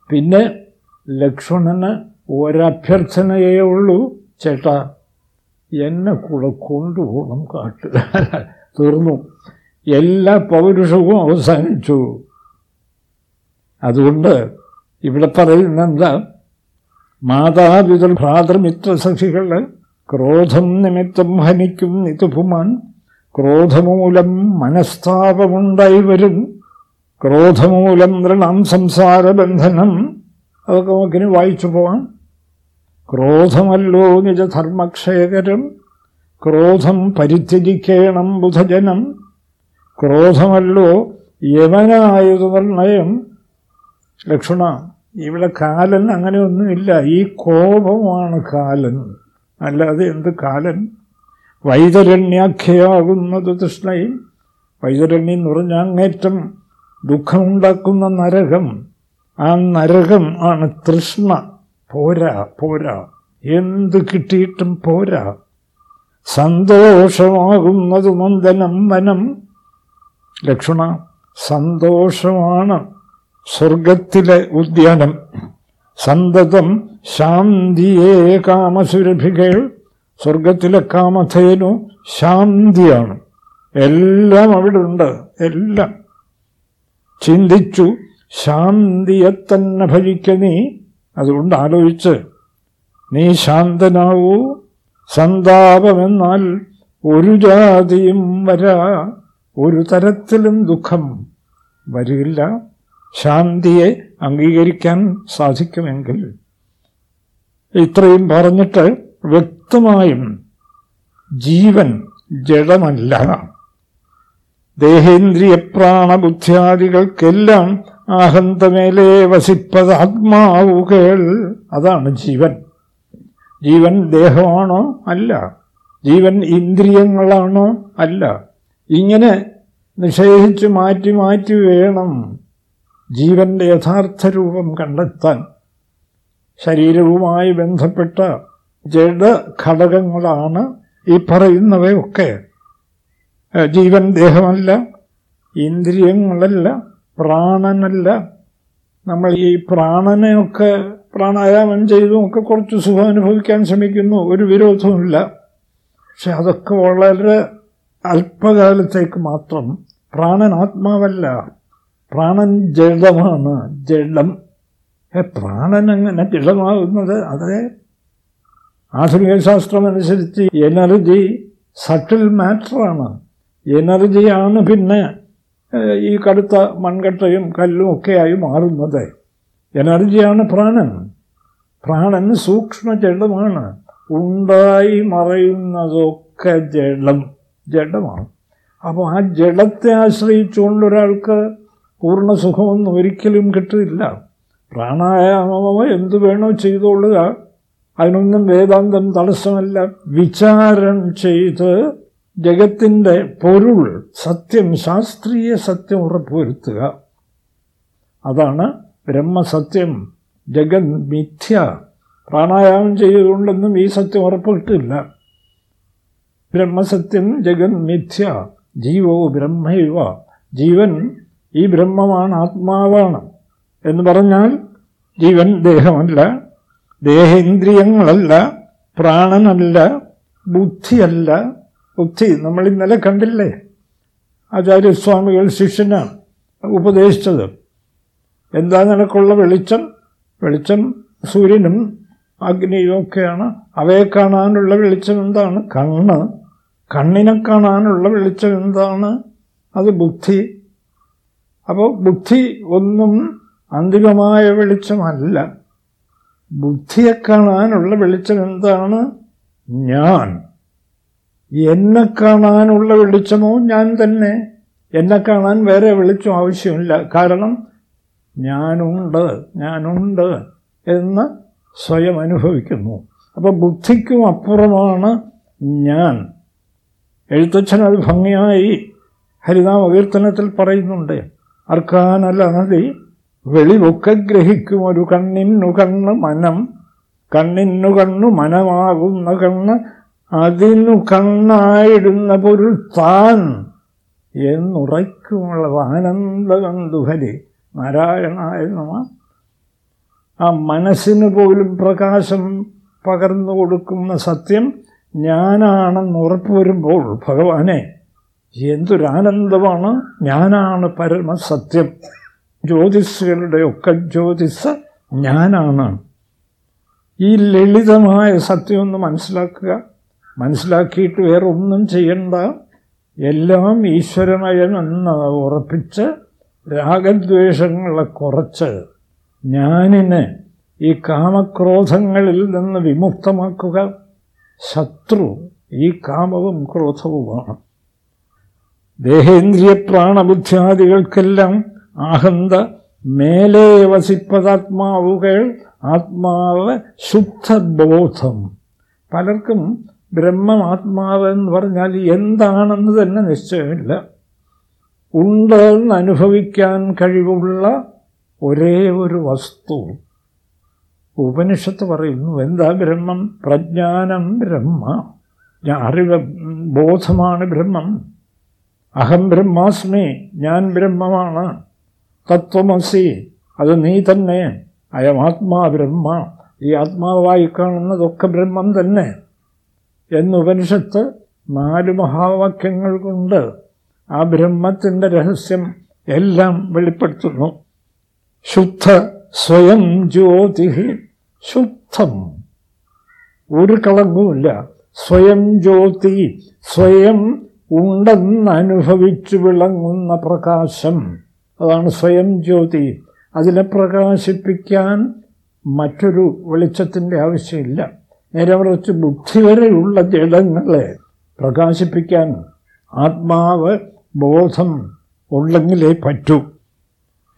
പിന്നെ ലക്ഷ്മണന് ഒരഭ്യർത്ഥനയേ ഉള്ളൂ ചേട്ട എന്നെ കൂടെ കൊണ്ടുപോകണം കാട്ട്. തീർന്നു. എല്ലാ പൗരുഷവും അവസാനിച്ചു. അതുകൊണ്ട് ഇവിടെ പറയുന്ന എന്താ മാതാപിതൃ ഭ്രാതൃമിത്രസഖികൾ ക്രോധം നിമിത്തം ഹനിക്കും നിതുപുമാൻ ക്രോധമൂലം മനസ്താപമുണ്ടായി വരും ക്രോധമൂലം നൃണം സംസാരബന്ധനം. അതൊക്കെ നമുക്കിനി വായിച്ചു പോവാം. ക്രോധമല്ലോ നിജധർമ്മക്ഷേകരം. ക്രോധം പരിത്യജിക്കേണം ബുധജനം. ക്രോധമല്ലോ യവനായത് നിർണയം. ലക്ഷ്മണ ഇവിടെ കാലൻ അങ്ങനെയൊന്നുമില്ല. ഈ കോപമാണ് കാലൻ. അല്ലാതെ എന്ത് കാലൻ? വൈതരണ്യാഖ്യയാകുന്നത് തൃഷ്ണയും വൈതരണ്യം എന്ന് പറഞ്ഞാൽ അങ്ങേറ്റം ദുഃഖമുണ്ടാക്കുന്ന നരകം. ആ നരകം ആണ് തൃഷ്ണ. പോരാ പോരാ. എന്ത് കിട്ടിയിട്ടും പോരാ. സന്തോഷമാകുന്നത് മന്ദനം വനം ലക്ഷ്മണ സന്തോഷമാണ് സ്വർഗത്തിലെ ഉദ്യാനം. സന്തതം ശാന്തിയേ കാമസുരഭികൾ. സ്വർഗത്തിലെ കാമധേനു ശാന്തിയാണ്. എല്ലാം അവിടെ ഉണ്ട് എല്ലാം. ചിന്തിച്ചു ശാന്തിയെ തന്നെ ഭജിക്ക നീ. അതുകൊണ്ട് ആലോചിച്ച് നീ ശാന്തനാവൂ. സന്താപമെന്നാൽ ഒരു ജാതിയും വരാ. ഒരു തരത്തിലും ദുഃഖം വരില്ല. ശാന്തിയെ അംഗീകരിക്കാൻ സാധിക്കുമെങ്കിൽ ഇത്രയും പറഞ്ഞിട്ട് വ്യക്തമായും ജീവൻ ജഡമല്ല. ദേഹേന്ദ്രിയ പ്രാണബുദ്ധ്യാദികൾക്കെല്ലാം ആഹന്തമേലേ വസിപ്പത് ആത്മാവുകൾ അതാണ് ജീവൻ. ജീവൻ ദേഹമാണോ അല്ല? ജീവൻ ഇന്ദ്രിയങ്ങളാണോ അല്ല? ഇങ്ങനെ നിഷേധിച്ച് മാറ്റി മാറ്റി വേണം ജീവന്റെ യഥാർത്ഥ രൂപം കണ്ടെത്താൻ ശരീരവുമായി ബന്ധപ്പെട്ട ജഡ ഘടകങ്ങളാണ് ഈ പറയുന്നവയൊക്കെ. ജീവൻ ദേഹമല്ല ഇന്ദ്രിയങ്ങളല്ല പ്രാണനല്ല. നമ്മൾ ഈ പ്രാണനെയൊക്കെ പ്രാണായാമം ചെയ്തും ഒക്കെ കുറച്ച് സുഖം അനുഭവിക്കാൻ ശ്രമിക്കുന്നു ഒരു വിരോധവുമില്ല. പക്ഷെ അതൊക്കെ വളരെ അല്പകാലത്തേക്ക് മാത്രം പ്രാണൻ ആത്മാവല്ല പ്രാണൻ ജഡമാണ് ജഡം. പ്രാണൻ അങ്ങനെ ജഡമാകുന്നത്? അതേ. ആധുനിക ശാസ്ത്രമനുസരിച്ച് എനർജി സട്ടിൽ മാറ്ററാണ്. എനർജിയാണ് പിന്നെ ഈ കടുത്ത മൺകട്ടയും കല്ലും ഒക്കെയായി മാറുന്നത്. എനർജിയാണ് പ്രാണൻ. പ്രാണൻ സൂക്ഷ്മ ജഡമാണ്. ഉണ്ടായി മറയുന്നതൊക്കെ ജഡം ജഡമാണ്. അപ്പോൾ ആ ജഡത്തെ ആശ്രയിച്ചുകൊണ്ടൊരാൾക്ക് പൂർണ സുഖമൊന്നും ഒരിക്കലും കിട്ടില്ല. പ്രാണായാമമോ എന്ത് വേണോ ചെയ്തോളുക. അതിനൊന്നും വേദാന്തം തടസ്സമല്ല. വിചാരം ചെയ്ത് ജഗത്തിന്റെ പൊരുൾ സത്യം ശാസ്ത്രീയ സത്യം ഉറപ്പുവരുത്തുക. അതാണ് ബ്രഹ്മസത്യം. ജഗൻ മിഥ്യ. പ്രാണായാമം ചെയ്തുകൊണ്ടൊന്നും ഈ സത്യം ഉറപ്പിട്ടില്ല ബ്രഹ്മസത്യം ജഗൻ മിഥ്യ. ജീവോ ബ്രഹ്മയുവ ജീവൻ ഈ ബ്രഹ്മമാണ് ആത്മാവാണ് എന്ന് പറഞ്ഞാൽ ജീവൻ ദേഹമല്ല ദേഹേന്ദ്രിയങ്ങളല്ല പ്രാണനല്ല ബുദ്ധിയല്ല. ബുദ്ധി നമ്മൾ ഇന്നലെ കണ്ടില്ലേ? ആചാര്യസ്വാമികൾ ശിഷ്യനാണ് ഉപദേശിച്ചത്. എന്താ നിനക്കുള്ള വെളിച്ചം? വെളിച്ചം സൂര്യനും അഗ്നിയും ഒക്കെയാണ്. അവയെ കാണാനുള്ള വെളിച്ചം എന്താണ്? കണ്ണ്. കണ്ണിനെ കാണാനുള്ള വെളിച്ചം എന്താണ്? അത് ബുദ്ധി. അപ്പോൾ ബുദ്ധി ഒന്നും അന്തിമമായ വെളിച്ചമല്ല. ബുദ്ധിയെ കാണാനുള്ള വെളിച്ചം എന്താണ്? ഞാൻ. എന്നെ കാണാനുള്ള വെളിച്ചമോ ഞാൻ തന്നെ. എന്നെ കാണാൻ വേറെ വെളിച്ചം ആവശ്യമില്ല. കാരണം ഞാനുണ്ട് ഞാനുണ്ട് എന്ന് സ്വയം അനുഭവിക്കുന്നു. അപ്പോൾ ബുദ്ധിക്കും അപ്പുറമാണ് ഞാൻ. എഴുത്തച്ഛൻ അത് ഭംഗിയായി ഹരിനാമകീർത്തനത്തിൽ പറയുന്നുണ്ട്. അർക്കാനല്ലാതെ വെളിവൊക്കെ ഗ്രഹിക്കും ഒരു കണ്ണിന്നു കണ്ണ് മനം. കണ്ണിന്നു കണ്ണു മനമാകുന്ന കണ്ണ്. അതിനു കണ്ണായിടുന്ന പൊരുൾ താൻ. എന്നുറയ്ക്കുമുള്ള ആനന്ദകന്ധുഹരി നാരായണായ നമ. ആ മനസ്സിന് പോലും പ്രകാശം പകർന്നു കൊടുക്കുന്ന സത്യം ഞാനാണെന്ന് ഉറപ്പ് വരുമ്പോൾ ഭഗവാനെ എന്തൊരാനന്ദമാണ് ഞാനാണ് പരമസത്യം. ജ്യോതിഷുകളുടെയൊക്കെ ജ്യോതിസ് ഞാനാണ്. ഈ ലളിതമായ സത്യം ഒന്ന് മനസ്സിലാക്കുക. മനസ്സിലാക്കിയിട്ട് വേറെ ഒന്നും ചെയ്യണ്ട. എല്ലാം ഈശ്വരമയമെന്ന് ഉറപ്പിച്ച് രാഗദ്വേഷങ്ങളെ കുറച്ച് ഞാനിനെ ഈ കാമക്രോധങ്ങളിൽ നിന്ന് വിമുക്തമാക്കുക. ശത്രു ഈ കാമവും ക്രോധവുമാണ്. ദേഹേന്ദ്രിയ പ്രാണബുദ്ധ്യാദികൾക്കെല്ലാം ആഹന്ത മേലേ വസിപ്പതാത്മാവുകൾ ആത്മാവ് ശുദ്ധബോധം. പലർക്കും ബ്രഹ്മം ആത്മാവ് എന്ന് പറഞ്ഞാൽ എന്താണെന്ന് തന്നെ നിശ്ചയമില്ല. ഉണ്ടെന്ന് അനുഭവിക്കാൻ കഴിവുള്ള ഒരേ ഒരു വസ്തു. ഉപനിഷത്ത് പറയുന്നു എന്താ ബ്രഹ്മം? പ്രജ്ഞാനം ബ്രഹ്മ. അറിവ് ബോധമാണ് ബ്രഹ്മം. അഹം ബ്രഹ്മാസ്മി ഞാൻ ബ്രഹ്മമാണ്. തത്വമസി അത് നീ തന്നെ. അയം അയമാത്മാ ബ്രഹ്മ ഈ ആത്മാവായി കാണുന്നതൊക്കെ ബ്രഹ്മം തന്നെ. എന്നുപനിഷത്ത് നാല് മഹാവാക്യങ്ങൾ കൊണ്ട് ആ ബ്രഹ്മത്തിന്റെ രഹസ്യം എല്ലാം വെളിപ്പെടുത്തുന്നു. ശുദ്ധ സ്വയം ജ്യോതി ശുദ്ധം. ഒരു കളങ്കവുമില്ല സ്വയം ജ്യോതി സ്വയം ഉണ്ടെന്ന് അനുഭവിച്ചു വിളങ്ങുന്ന പ്രകാശം. അതാണ് സ്വയം ജ്യോതി. അതിനെ പ്രകാശിപ്പിക്കാൻ മറ്റൊരു വെളിച്ചത്തിന്റെ ആവശ്യമില്ല. നേരെ മറിച്ച് ബുദ്ധി വരെയുള്ള ജഡങ്ങളെ പ്രകാശിപ്പിക്കാൻ ആത്മാവ് ബോധം ഉണ്ടെങ്കിലേ പറ്റൂ.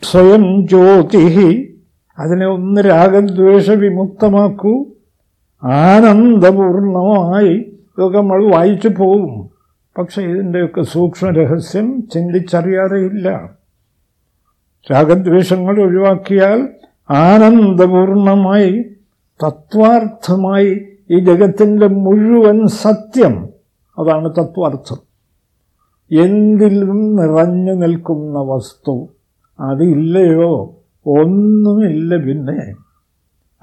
സ്വയം ജ്യോതി. അതിനെ ഒന്ന് രാഗദ്വേഷ വിമുക്തമാക്കൂ ആനന്ദപൂർണമായി നമ്മൾ വായിച്ചു പോവും പക്ഷെ ഇതിന്റെയൊക്കെ സൂക്ഷ്മ രഹസ്യം ചിന്തിച്ചറിയാതെയില്ല. രാഗദ്വേഷങ്ങൾ ഒഴിവാക്കിയാൽ ആനന്ദപൂർണമായി തത്വാർത്ഥമായി ഈ ജഗത്തിന്റെ മുഴുവൻ സത്യം. അതാണ് തത്വാർത്ഥം. എന്തിലും നിറഞ്ഞു നിൽക്കുന്ന വസ്തു അതില്ലയോ? ഒന്നുമില്ല പിന്നെ.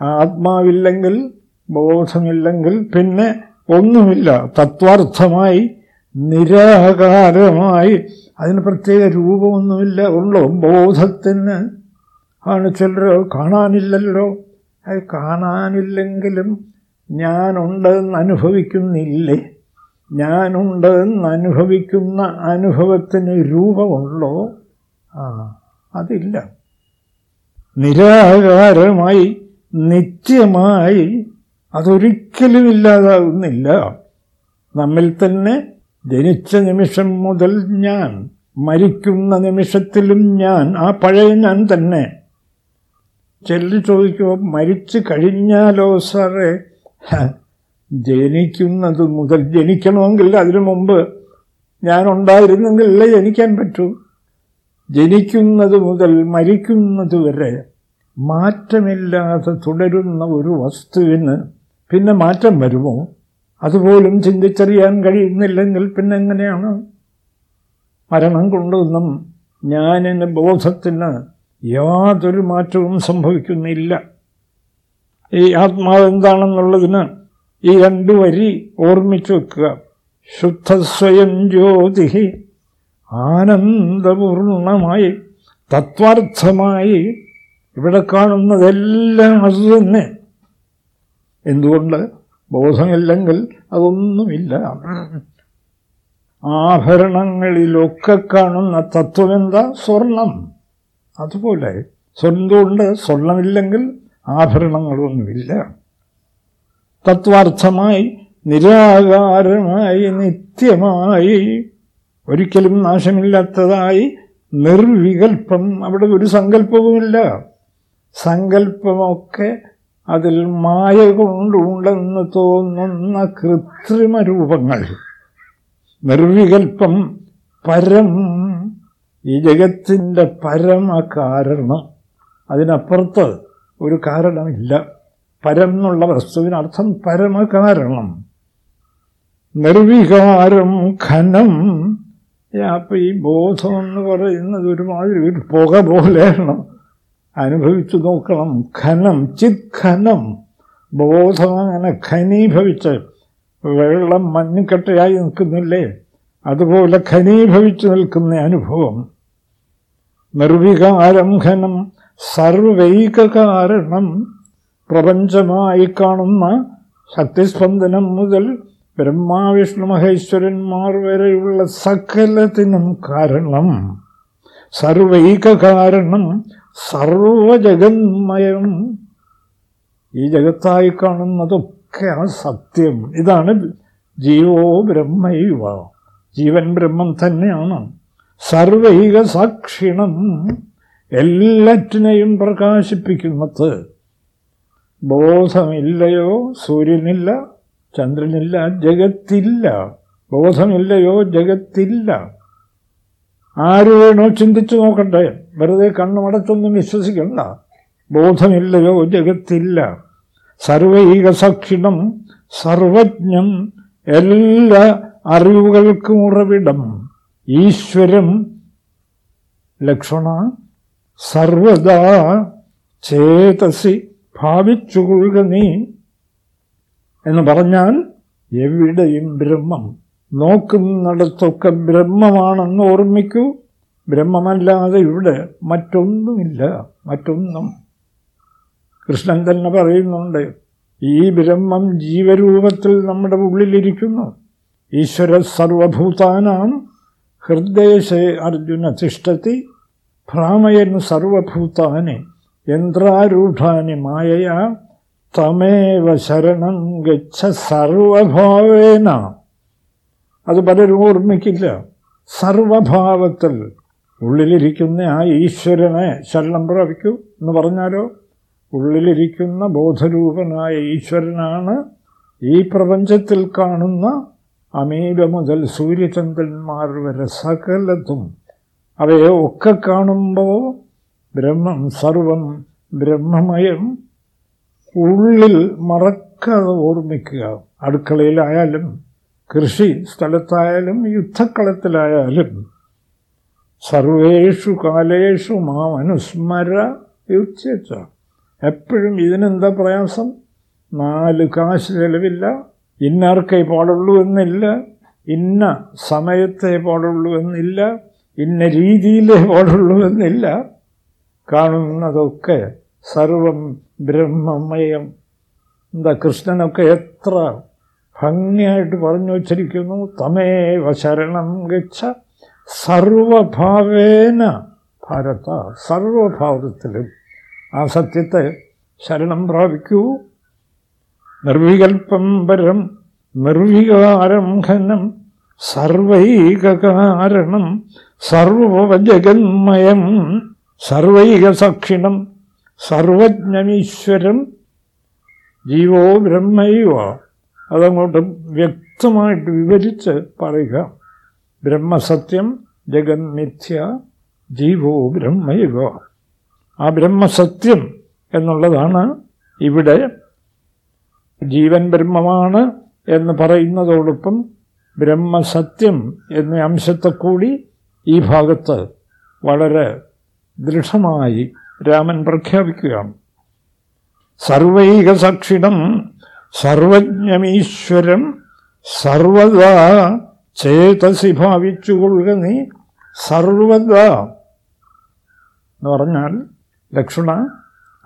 ആത്മാവില്ലെങ്കിൽ ബോധമില്ലെങ്കിൽ പിന്നെ ഒന്നുമില്ല. തത്വാർത്ഥമായി നിരാകാരമായി. അതിന് പ്രത്യേക രൂപമൊന്നുമില്ല. ഉള്ളു ബോധത്തിന്. ആണ് ചിലർ കാണാനില്ലല്ലോ. അത് കാണാനില്ലെങ്കിലും ഞാനുണ്ടെന്ന് അനുഭവിക്കുന്നില്ലേ? ഞാനുണ്ടെന്ന് അനുഭവിക്കുന്ന അനുഭവത്തിന് രൂപമുണ്ടോ? ആ അതില്ല. നിരാകാരമായി നിത്യമായി അതൊരിക്കലും ഇല്ലാതാകുന്നില്ല നമ്മിൽ തന്നെ ജനിച്ച നിമിഷം മുതൽ ഞാൻ മരിക്കുന്ന നിമിഷത്തിലും ഞാൻ ആ പഴയ ഞാൻ തന്നെ. ചെല്ലി ചോദിക്കുക മരിച്ചു കഴിഞ്ഞാലോ സാറേ? ജനിക്കുന്നത് മുതൽ ജനിക്കണമെങ്കിൽ അതിനു മുമ്പ് ഞാനുണ്ടായിരുന്നെങ്കിലേ ജനിക്കാൻ പറ്റൂ. ജനിക്കുന്നത് മുതൽ മരിക്കുന്നത് വരെ മാറ്റമില്ലാതെ തുടരുന്ന ഒരു വസ്തുവിന് പിന്നെ മാറ്റം വരുമോ? അതുപോലും ചിന്തിച്ചറിയാൻ കഴിയുന്നില്ലെങ്കിൽ പിന്നെ എങ്ങനെയാണ് മരണം കൊണ്ടൊന്നും ഞാനിന് ബോധത്തിന് യാതൊരു മാറ്റവും സംഭവിക്കുന്നില്ല. ഈ ആത്മാവെന്താണെന്നുള്ളതിന് ഈ രണ്ടു വരി ഓർമ്മിച്ചു വെക്കുക. ശുദ്ധസ്വയം ജ്യോതി ആനന്ദപൂർണമായി തത്വാർത്ഥമായി ഇവിടെ കാണുന്നതെല്ലാം അത് തന്നെ. എന്തുകൊണ്ട്? ബോധമില്ലെങ്കിൽ അതൊന്നുമില്ല. ആഭരണങ്ങളിലൊക്കെ കാണുന്ന തത്വമെന്താ? സ്വർണം. അതുപോലെ സ്വന്തമുണ്ട് സ്വർണമില്ലെങ്കിൽ ആഭരണങ്ങളൊന്നുമില്ല. തത്വാർത്ഥമായി നിരാകാരമായി നിത്യമായി ഒരിക്കലും നാശമില്ലാത്തതായി നിർവികൽപ്പം. അവിടെ ഒരു സങ്കല്പവുമില്ല. സങ്കല്പമൊക്കെ അതിൽ മായ കൊണ്ടുണ്ടെന്ന് തോന്നുന്ന കൃത്രിമ രൂപങ്ങൾ. നിർവികൽപ്പം പരം ഈ ജഗത്തിന്റെ പരമ കാരണം. അതിനപ്പുറത്ത് ഒരു കാരണമില്ല. പരം എന്നുള്ള വസ്തുവിനർത്ഥം പരമകാരണം നിർവികാരം ഖനം അപ്പം ഈ ബോധം എന്ന് പറയുന്നത് ഒരുമാതിരി ഒരു പുക പോലെയാണ്. അനുഭവിച്ചു നോക്കണം. ഖനം ചിത് ഖനം ബോധം അങ്ങനെ ഖനീഭവിച്ച്. വെള്ളം മഞ്ഞുകട്ടയായി നിൽക്കുന്നില്ലേ? അതുപോലെ ഖനീഭവിച്ചു നിൽക്കുന്ന അനുഭവം. നിർവികാരം ഖനം സർവൈക കാരണം പ്രപഞ്ചമായി കാണുന്ന ശക്തിസ്പന്ദനം മുതൽ ബ്രഹ്മാവിഷ്ണു മഹേശ്വരന്മാർ വരെയുള്ള സകലത്തിനും കാരണം. സർവൈക കാരണം സർവജഗന്മയം. ഈ ജഗത്തായി കാണുന്നതൊക്കെ ആ സത്യം. ഇതാണ് ജീവോ ബ്രഹ്മൈവ. ജീവൻ ബ്രഹ്മം തന്നെയാണ്. സർവൈക സാക്ഷിണം എല്ലാറ്റിനെയും പ്രകാശിപ്പിക്കുന്നത്. ബോധമില്ലയോ സൂര്യനില്ല ചന്ദ്രനില്ല ജഗത്തില്ല. ബോധമില്ലയോ ജഗത്തില്ല. ആര് വേണോ ചിന്തിച്ചു നോക്കട്ടെ. വെറുതെ കണ്ണുമടച്ചൊന്നും വിശ്വസിക്കണ്ട. ബോധമില്ലയോ ജഗത്തില്ല. സർവൈക സാക്ഷിണം സർവജ്ഞം എല്ലാ അറിവുകൾക്കും ഉറവിടം. ഈശ്വരം ലക്ഷണ സർവദാ ചേതസി ഭാവിച്ചുകൊള്ളുക നീ എന്ന് പറഞ്ഞാൽ എവിടെയും ബ്രഹ്മം. നോക്കുന്നിടത്തൊക്കെ ബ്രഹ്മമാണെന്ന് ഓർമ്മിക്കൂ. ബ്രഹ്മമല്ലാതെ ഇവിടെ മറ്റൊന്നുമില്ല. മറ്റൊന്നും. കൃഷ്ണൻ തന്നെ പറയുന്നുണ്ട് ഈ ബ്രഹ്മം ജീവരൂപത്തിൽ നമ്മുടെ ഉള്ളിലിരിക്കുന്നു. ഈശ്വര സർവഭൂതാനാം ഹൃദയശേ അർജുന തിഷ്ടത്തി ഭ്രാമയൻ സർവഭൂതാനെ യന്ത്രാരൂഢാനി മായയാ തമേവ ശരണം ഗച്ഛ സർവഭാവേന. അത് പലരും ഓർമ്മിക്കില്ല. സർവഭാവത്തിൽ ഉള്ളിലിരിക്കുന്ന ആ ഈശ്വരനെ ശരണം പ്രാപിക്കൂ എന്ന് പറഞ്ഞാലോ? ഉള്ളിലിരിക്കുന്ന ബോധരൂപനായ ഈശ്വരനാണ് ഈ പ്രപഞ്ചത്തിൽ കാണുന്ന അമീബ മുതൽ സൂര്യചന്ദ്രന്മാർ വരെ സകലത്തും അവയെ ഒക്കെ കാണുമ്പോൾ ബ്രഹ്മം സർവം ബ്രഹ്മമയം. ഉള്ളിൽ മറക്കാതെ ഓർമ്മിക്കുക. അടുക്കളയിലായാലും കൃഷി സ്ഥലത്തായാലും യുദ്ധക്കളത്തിലായാലും സർവേഷു കാലേഷു മാം അനുസ്മര യുദ്ധ എപ്പോഴും ഇതിനെന്താ പ്രയാസം? നാല് കാശ് ചെലവില്ല. ഇന്നാർക്കേ പാടുള്ളൂ എന്നില്ല. ഇന്ന സമയത്തെ പാടുള്ളൂ എന്നില്ല. ഇന്ന രീതിയിലേ പാടുള്ളൂ എന്നില്ല. കാണുന്നതൊക്കെ സർവം ബ്രഹ്മമയം. എന്താ കൃഷ്ണനൊക്കെ എത്ര ഭംഗിയായിട്ട് പറഞ്ഞു വച്ചിരിക്കുന്നു തമേവ ശരണം ഗച്ഛ സർവഭാവേന ഭാരത. സർവഭാവത്തിലും ആ സത്യത്തെ ശരണം പ്രാപിക്കൂ. നിർവികൽപ്പം പരം നിർവികാരം ഘനം സർവൈകകാരണം സർവജഗന്മയം സർവൈകസക്ഷിണം സർവജ്ഞമീശ്വരം ജീവോ ബ്രഹ്മൈവ. അതങ്ങോട്ട് വ്യക്തമായിട്ട് വിവരിച്ച് പറയുക. ബ്രഹ്മസത്യം ജഗന്മിഥ്യ ജീവോ ബ്രഹ്മയുഗോ. ആ ബ്രഹ്മസത്യം എന്നുള്ളതാണ് ഇവിടെ ജീവൻ ബ്രഹ്മമാണ് എന്ന് പറയുന്നതോടൊപ്പം ബ്രഹ്മസത്യം എന്ന അംശത്തെ കൂടി ഈ ഭാഗത്ത് വളരെ ദൃഢമായി രാമൻ പ്രഖ്യാപിക്കുകയാണ്. സർവൈകസാക്ഷിണം സർവജ്ഞമീശ്വരം സർവദാ ചേതസി ഭാവിച്ചുകൊള്ളുക നീ. സർവദാ എന്ന് പറഞ്ഞാൽ ലക്ഷ്മണ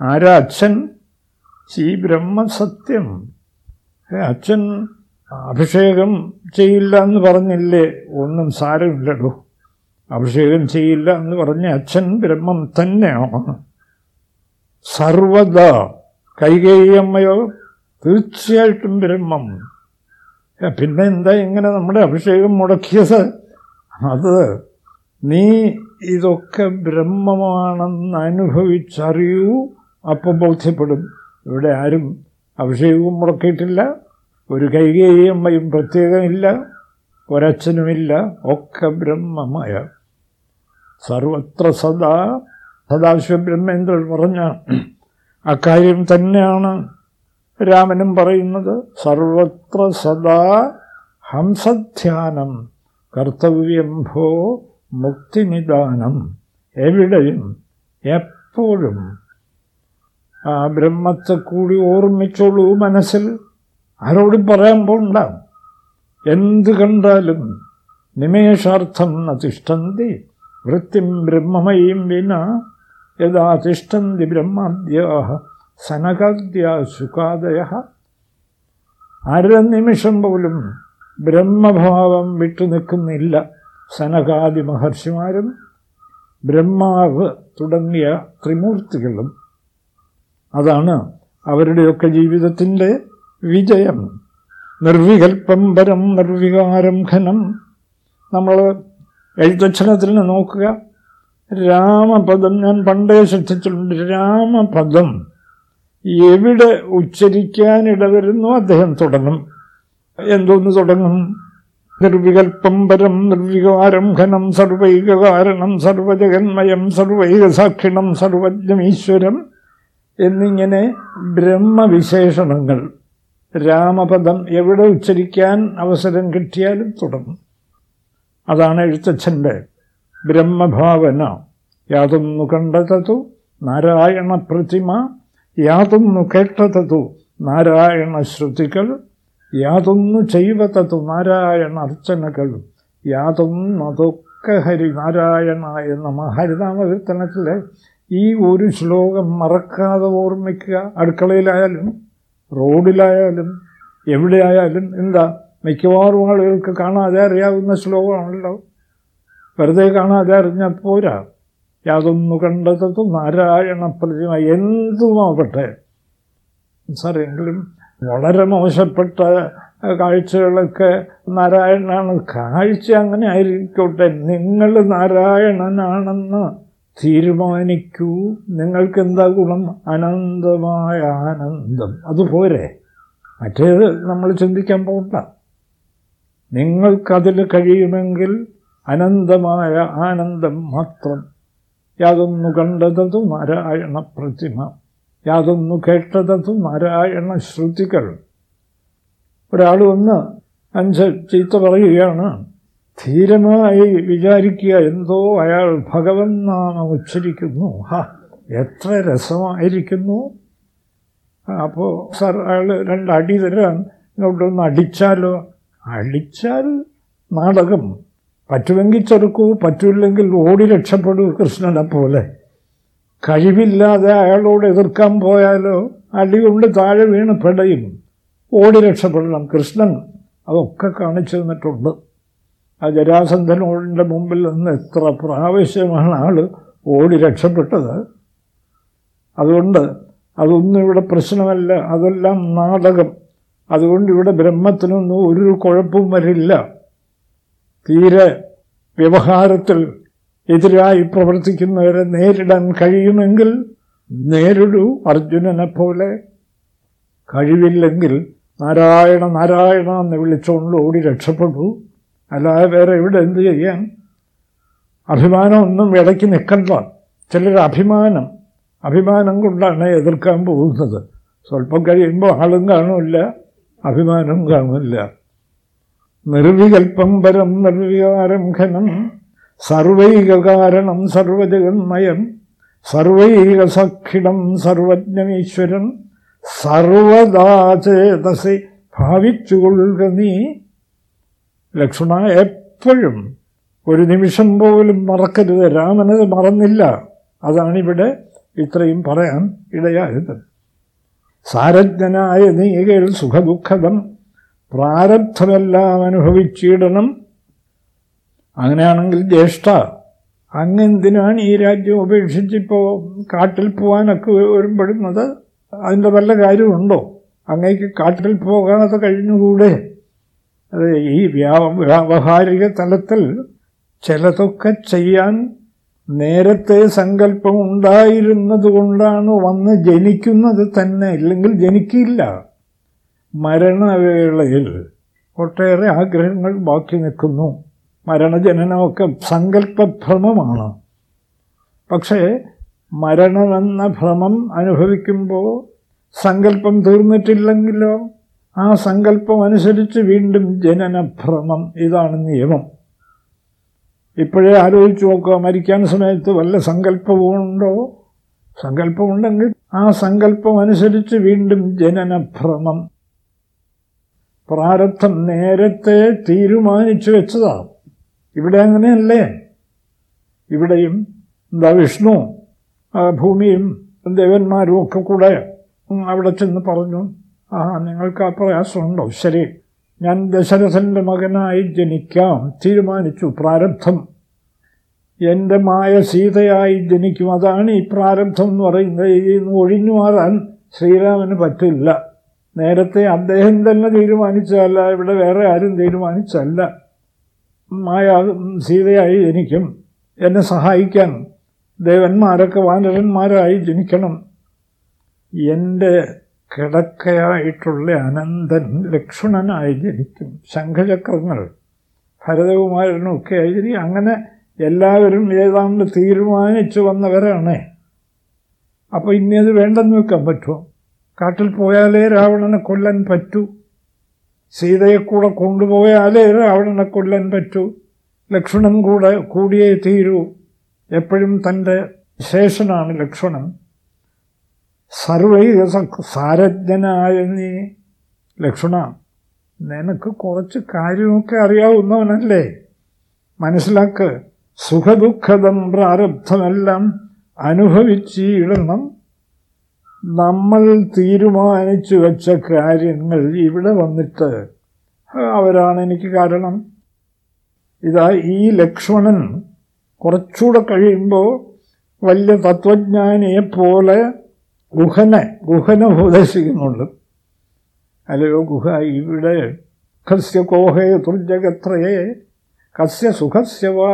ആരാ അച്ഛൻ? ഈ ബ്രഹ്മസത്യം. അച്ഛൻ അഭിഷേകം ചെയ്യില്ല എന്ന് പറഞ്ഞില്ലേ? ഒന്നും സാരമില്ലടോ. അഭിഷേകം ചെയ്യില്ല എന്ന് പറഞ്ഞ അച്ഛൻ ബ്രഹ്മം തന്നെയാണ്. സർവദ കൈകേയമ്മയോ തീർച്ചയായിട്ടും ബ്രഹ്മം. പിന്നെ എന്താ ഇങ്ങനെ നമ്മുടെ അഭിഷേകം മുടക്കിയത്? അത് നീ ഇതൊക്കെ ബ്രഹ്മമാണെന്ന് അനുഭവിച്ചറിയൂ അപ്പം ബോധ്യപ്പെടും. ഇവിടെ ആരും അഭിഷേകവും മുടക്കിയിട്ടില്ല ഒരു കൈകേയമ്മയും പ്രത്യേകമില്ല ഒരച്ഛനുമില്ല ഒക്കെ ബ്രഹ്മമായ. സർവത്ര സദാ സദാശിവബ്രഹ്മേന്ദ്രൻ പറഞ്ഞ അക്കാര്യം തന്നെയാണ്. രാമനും പറയുന്നത് സർവത്ര സദാ ഹംസധ്യാനം കർത്തവ്യം ഭോ മുക്തിനിദാനം എവിടെയും എപ്പോഴും. ആ ബ്രഹ്മത്തെ കൂടി ഓർമ്മിച്ചോളൂ മനസ്സിൽ. ആരോടും പറയാൻ പോണ്ട. എന്ത് കണ്ടാലും നിമേഷാർത്ഥം നതിഷ്ഠന്തി വൃത്തിം ബ്രഹ്മമയും വിന യഥാ തിഷ്ഠന്തി ബ്രഹ്മാദ്യാഹ. സനകാദ്യ സുഖാദയ അര നിമിഷം പോലും ബ്രഹ്മഭാവം വിട്ടു നിൽക്കുന്നില്ല സനകാദി മഹർഷിമാരും. ബ്രഹ്മാവ് തുടങ്ങിയ ത്രിമൂർത്തികളും. അതാണ് അവരുടെയൊക്കെ ജീവിതത്തിന്റെ വിജയം. നിർവികൽപ്പം പരം നിർവികാരം ഘനം. നമ്മൾ എഴുത്തച്ഛനത്തിൽ നോക്കുക. രാമപദം ഞാൻ പണ്ടേ ശ്രദ്ധിച്ചിട്ടുണ്ട്. രാമപദം. എവിടെ ഉച്ചരിക്കാനിടവരുന്നു അദ്ദേഹം തുടങ്ങും. എന്തോന്ന് തുടങ്ങും? നിർവികൽപ്പം പരം നിർവികാരം ഘനം സർവൈകാരണം സർവജഗന്മയം സർവൈകസാക്ഷിണം സർവജ്ഞമീശ്വരം എന്നിങ്ങനെ ബ്രഹ്മവിശേഷണങ്ങൾ. രാമപദം എവിടെ ഉച്ചരിക്കാൻ അവസരം കിട്ടിയാലും തുടങ്ങും. അതാണ് എഴുത്തച്ഛന്റെ ബ്രഹ്മഭാവന. യാതൊന്നു കണ്ടതതു നാരായണ പ്രതിമ യാതൊന്നു കേട്ടതതു നാരായണ ശ്രുതികൾ യാതൊന്നു ചെയ്വതതു നാരായണ അർച്ചനകൾ യാതൊന്നതൊക്കെ ഹരി നാരായണ എന്ന മഹരിനാമകീർത്തനത്തിലെ ഈ ഒരു ശ്ലോകം മറക്കാതെ ഓർമ്മിക്കുക. അടുക്കളയിലായാലും റോഡിലായാലും എവിടെയായാലും എന്താ? മിക്കവാറും ആളുകൾക്ക് കാണാതെ അറിയാവുന്ന ശ്ലോകമാണല്ലോ. വെറുതെ കാണാതെ അറിഞ്ഞാൽ പോരാ. യാതൊന്നു കണ്ടതും നാരായണ പ്രതിമ എന്തുമാവട്ടെ. സാറെങ്കിലും വളരെ മോശപ്പെട്ട കാഴ്ചകളൊക്കെ നാരായണനാണ്. കാഴ്ച അങ്ങനെ ആയിരിക്കോട്ടെ. നിങ്ങൾ നാരായണനാണെന്ന് തീരുമാനിക്കൂ. നിങ്ങൾക്ക് എന്താ ഗുണം? അനന്തമായ ആനന്ദം. അതുപോരെ മറ്റേത് നമ്മൾ ചിന്തിക്കാൻ പോകണ്ട നിങ്ങൾക്കതിൽ കഴിയുമെങ്കിൽ അനന്തമായ ആനന്ദം മാത്രം യാതൊന്നു കണ്ടതും നാരായണ പ്രതിമ യാതൊന്നു കേട്ടതും നാരായണ ശ്രുതികൾ. ഒരാൾ വന്ന് അഞ്ച് ചീത്ത പറയുകയാണ് ധീരമായി വിചാരിക്കുക എന്തോ അയാൾ ഭഗവൻ നാമം ഉച്ചരിക്കുന്നു. ഹ എത്ര രസമായിരിക്കുന്നു. അപ്പോൾ സാർ അയാൾ രണ്ടടി തരാൻ ഇങ്ങോട്ടൊന്ന് അടിച്ചാലോ? അടിച്ചാൽ നാടകം. പറ്റുമെങ്കിൽ ചെറുക്കൂ പറ്റില്ലെങ്കിൽ ഓടി രക്ഷപ്പെടൂ കൃഷ്ണനെ പോലെ. കഴിവില്ലാതെ അയാളോട് എതിർക്കാൻ പോയാലോ അടി കൊണ്ട് താഴെ വീണ് പെടയും. ഓടി രക്ഷപ്പെടണം കൃഷ്ണൻ അതൊക്കെ കാണിച്ചു തന്നിട്ടുണ്ട് ആ ജരാസന്ധനോടിന്റെ മുമ്പിൽ നിന്ന് എത്ര പ്രാവശ്യമാണ് ആൾ ഓടി രക്ഷപ്പെട്ടത്. അതുകൊണ്ട് അതൊന്നും ഇവിടെ പ്രശ്നമല്ല അതെല്ലാം നാടകം. അതുകൊണ്ട് ഇവിടെ ബ്രഹ്മത്തിനൊന്നും ഒരു കുഴപ്പവും വരില്ല. തീരെ വ്യവഹാരത്തിൽ എതിരായി പ്രവർത്തിക്കുന്നവരെ നേരിടാൻ കഴിയുമെങ്കിൽ നേരിടൂ അർജുനനെ പോലെ കഴിവില്ലെങ്കിൽ നാരായണ നാരായണ എന്ന് വിളിച്ചുകൊണ്ട് ഓടി രക്ഷപ്പെടൂ. അല്ലാതെ വേറെ ഇവിടെ എന്ത് ചെയ്യാൻ? അഭിമാനമൊന്നും ഇടയ്ക്ക് നിൽക്കണ്ട. ചിലർ അഭിമാനം അഭിമാനം കൊണ്ടാണ് എതിർക്കാൻ പോകുന്നത്. സ്വല്പം കഴിയുമ്പോൾ ആളും കാണില്ല അഭിമാനം കാണില്ല. നിർവികൽപ്പം പരം നിർവികാരം ഘനം. സർവൈക കാരണം സർവജഗന്മയം. സർവൈക സഖിടം സർവജ്ഞമീശ്വരൻ സർവദാചേതസി ഭാവിച്ചുകൊള്ളുക നീ. ലക്ഷ്മണ എപ്പോഴും ഒരു നിമിഷം പോലും മറക്കരുത്. രാമനത് മറന്നില്ല. അതാണിവിടെ ഇത്രയും പറയാൻ ഇടയായത്. സാരജ്ഞനായ നീകൾ സുഖദുഃഖദം. പ്രാരബ്ധമെല്ലാം അനുഭവിച്ചിടണം. അങ്ങനെയാണെങ്കിൽ ജ്യേഷ്ഠ അങ്ങെന്തിനാണ് ഈ രാജ്യം ഉപേക്ഷിച്ചിപ്പോൾ കാട്ടിൽ പോകാനൊക്കെ വരുമ്പോഴുന്നത് അതിന്റെ വല്ല കാര്യമുണ്ടോ? അങ്ങേക്ക് കാട്ടിൽ പോകാതെ കഴിഞ്ഞുകൂടെ? അത് ഈ വ്യാവഹാരിക തലത്തിൽ ചിലതൊക്കെ ചെയ്യാൻ നേരത്തെ സങ്കല്പം ഉണ്ടായിരുന്നത് കൊണ്ടാണ് വന്ന് ജനിക്കുന്നത് തന്നെ. ഇല്ലെങ്കിൽ ജനിക്കില്ല. മരണവേളയിൽ ഒട്ടേറെ ആഗ്രഹങ്ങൾ ബാക്കി നിൽക്കുന്നു. മരണജനനമൊക്കെ സങ്കല്പഭ്രമമാണ്. പക്ഷേ മരണമെന്ന ഭ്രമം അനുഭവിക്കുമ്പോൾ സങ്കല്പം തീർന്നിട്ടില്ലെങ്കിലോ ആ സങ്കല്പം അനുസരിച്ച് വീണ്ടും ജനനഭ്രമം. ഇതാണ് നിയമം. ഇപ്പോഴേ ആലോചിച്ച് നോക്കുക. മരിക്കാൻ സമയത്ത് വല്ല സങ്കല്പമുണ്ടോ സങ്കല്പമുണ്ടെങ്കിൽ ആ സങ്കല്പം അനുസരിച്ച് വീണ്ടും ജനനഭ്രമം. പ്രാരബ്ധം നേരത്തെ തീരുമാനിച്ചു വെച്ചതാണ്. ഇവിടെ അങ്ങനെയല്ലേ? ഇവിടെയും എന്താ വിഷ്ണു ഭൂമിയും ദേവന്മാരും ഒക്കെ കൂടെ അവിടെ ചെന്ന് പറഞ്ഞു ആ നിങ്ങൾക്ക് ആ പ്രയാസമുണ്ടോ? ശരി ഞാൻ ദശരഥന്റെ മകനായി ജനിക്കാം. തീരുമാനിച്ചു പ്രാരബ്ധം. എന്റെ മായ സീതയായി ജനിക്കും. അതാണ് ഈ പ്രാരബ്ധം എന്ന് പറയുന്നത്. ഈ ഒഴിഞ്ഞു മാറാൻ ശ്രീരാമന് പറ്റില്ല. നേരത്തെ അദ്ദേഹം തന്നെ തീരുമാനിച്ചതല്ല ഇവിടെ വേറെ ആരും തീരുമാനിച്ചല്ല മായ സീതയായി ജനിക്കും. എന്നെ സഹായിക്കാൻ ദേവന്മാരൊക്കെ വാനരന്മാരായി ജനിക്കണം. എന്റെ കിടക്കയായിട്ടുള്ള അനന്തൻ ലക്ഷ്മണനായി ജനിക്കും. ശംഖചക്രങ്ങൾ ഭരതകുമാരനൊക്കെ ആയി അങ്ങനെ എല്ലാവരും ഏതാണ്ട് തീരുമാനിച്ചു വന്നവരാണേ. അപ്പോൾ ഇനി അത് വേണ്ടെന്ന് വെക്കാൻ പറ്റുമോ? കാട്ടിൽ പോയാലേ രാവണനെ കൊല്ലാൻ പറ്റൂ. സീതയെ കൂടെ കൊണ്ടുപോയാലേ രാവണനെ കൊല്ലാൻ പറ്റൂ. ലക്ഷ്മണൻ കൂടെ കൂടിയേ തീരൂ. എപ്പോഴും തന്റെ ശേഷനാണ് ലക്ഷ്മണൻ. സർവൈക സാരജ്ഞനായ നീ ലക്ഷ്മണ നിനക്ക് കുറച്ച് കാര്യമൊക്കെ അറിയാവുന്നവനല്ലേ? മനസ്സിലാക്ക്. സുഖദുഃഖതം പ്രാരബ്ധമെല്ലാം അനുഭവിച്ചിടണം. നമ്മൾ തീരുമാനിച്ചു വെച്ച കാര്യങ്ങൾ ഇവിടെ വന്നിട്ട് അവരാണ് എനിക്ക് കാരണം. ഇതാ ഈ ലക്ഷ്മണൻ കുറച്ചുകൂടെ കഴിയുമ്പോൾ വലിയ തത്വജ്ഞാനിയെ പോലെ ഗുഹനെ ഗുഹനെ ഉപദേശിക്കുന്നുണ്ട്. അല്ലയോ ഗുഹ ഇവിടെ കസ്യ കോഹേ തുർജകത്രയേ കസ്യ സുഖസ്യ വാ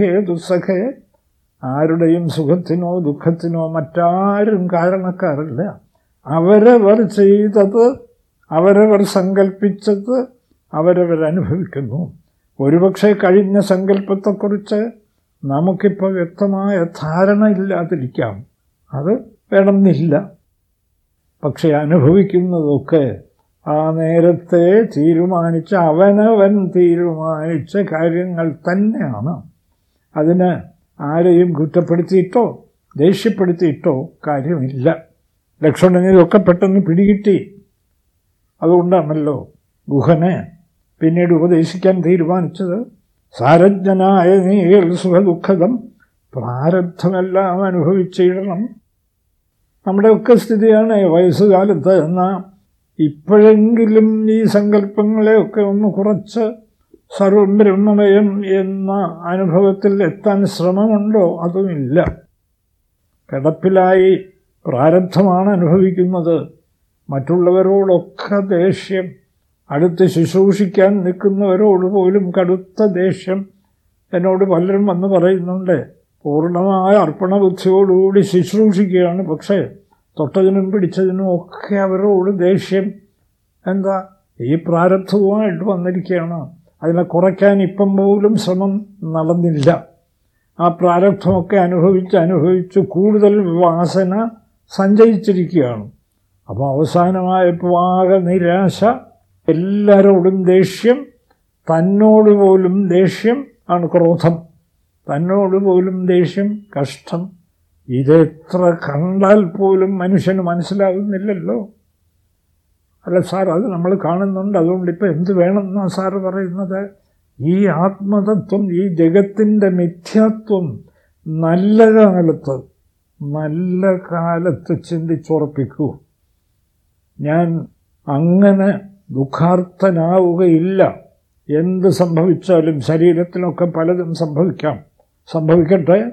ഹേതുസഖേ ആരുടെയും സുഖത്തിനോ ദുഃഖത്തിനോ മറ്റാരും കാരണക്കാരല്ല. അവരവർ ചെയ്തത് അവരവർ സങ്കല്പിച്ചത് അവരവർ അനുഭവിക്കുന്നു. ഒരുപക്ഷെ കഴിഞ്ഞ സങ്കല്പത്തെക്കുറിച്ച് നമുക്കിപ്പോൾ വ്യക്തമായ ധാരണ ഇല്ലാതിരിക്കാം. അത് വേണമെന്നില്ല. പക്ഷെ അനുഭവിക്കുന്നതൊക്കെ ആ നേരത്തെ തീരുമാനിച്ച അവനവൻ തീരുമാനിച്ച കാര്യങ്ങൾ തന്നെയാണ്. അതിന് ആരെയും കുറ്റപ്പെടുത്തിയിട്ടോ ദേഷ്യപ്പെടുത്തിയിട്ടോ കാര്യമില്ല. ലക്ഷ്മണനിലൊക്കെ പെട്ടെന്ന് പിടികിട്ടി. അതുകൊണ്ടാണല്ലോ ഗുഹനെ പിന്നീട് ഉപദേശിക്കാൻ തീരുമാനിച്ചത്. സാരജ്ഞനായ നീകൾ സുഖദുഃഖതം പ്രാരബ്ധമെല്ലാം അനുഭവിച്ചിടണം. നമ്മുടെയൊക്കെ സ്ഥിതിയാണ് വയസ്സുകാലത്ത്. എന്നാൽ ഇപ്പോഴെങ്കിലും ഈ സങ്കല്പങ്ങളെയൊക്കെ ഒന്ന് കുറച്ച് സർവം ബ്രഹ്മമയം എന്ന അനുഭവത്തിൽ എത്താൻ ശ്രമമുണ്ടോ? അതുമില്ല. കിടപ്പിലായി പ്രാരബ്ധമാണ് അനുഭവിക്കുന്നത്. മറ്റുള്ളവരോടൊക്കെ ദേഷ്യം. അടുത്ത് ശുശ്രൂഷിക്കാൻ നിൽക്കുന്നവരോട് പോലും കടുത്ത ദേഷ്യം. എന്നോട് പലരും വന്ന് പറയുന്നുണ്ട് പൂർണമായ അർപ്പണബുദ്ധിയോടുകൂടി ശുശ്രൂഷിക്കുകയാണ്. പക്ഷേ തൊട്ടതിനും പിടിച്ചതിനും ഒക്കെ അവരോട് ദേഷ്യം. എന്താ? ഈ പ്രാരബ്ധവുമായിട്ട് വന്നിരിക്കുകയാണ്? അതിനെ കുറയ്ക്കാൻ ഇപ്പം പോലും ശ്രമം നടന്നില്ല. ആ പ്രാരബ്ധമൊക്കെ അനുഭവിച്ച് അനുഭവിച്ച് കൂടുതൽ വാസന സഞ്ചയിച്ചിരിക്കുകയാണ് അപ്പോൾ അവസാനമായപ്പോൾ ആകെ നിരാശ എല്ലാവരോടും ദേഷ്യം തന്നോട് പോലും ദേഷ്യം ആണ് ക്രോധം. തന്നോട് പോലും ദേഷ്യം കഷ്ടം. ഇതെത്ര കണ്ടാൽ പോലും മനുഷ്യന് മനസ്സിലാകുന്നില്ലല്ലോ. അല്ല സാർ അത് നമ്മൾ കാണുന്നുണ്ട്. അതുകൊണ്ട് ഇപ്പം എന്ത് വേണമെന്നാണ് സാറ് പറയുന്നത്? ഈ ആത്മതത്വം ഈ ജഗത്തിന്റെ മിഥ്യാത്വം നല്ല കാലത്ത് നല്ല കാലത്ത് ചിന്തിച്ചുറപ്പിക്കൂ. ഞാൻ അങ്ങനെ ദുഃഖാർത്ഥനാവുകയില്ല. എന്ത് സംഭവിച്ചാലും ശരീരത്തിനൊക്കെ പലതും സംഭവിക്കാം. സംഭവിക്കട്ടെ?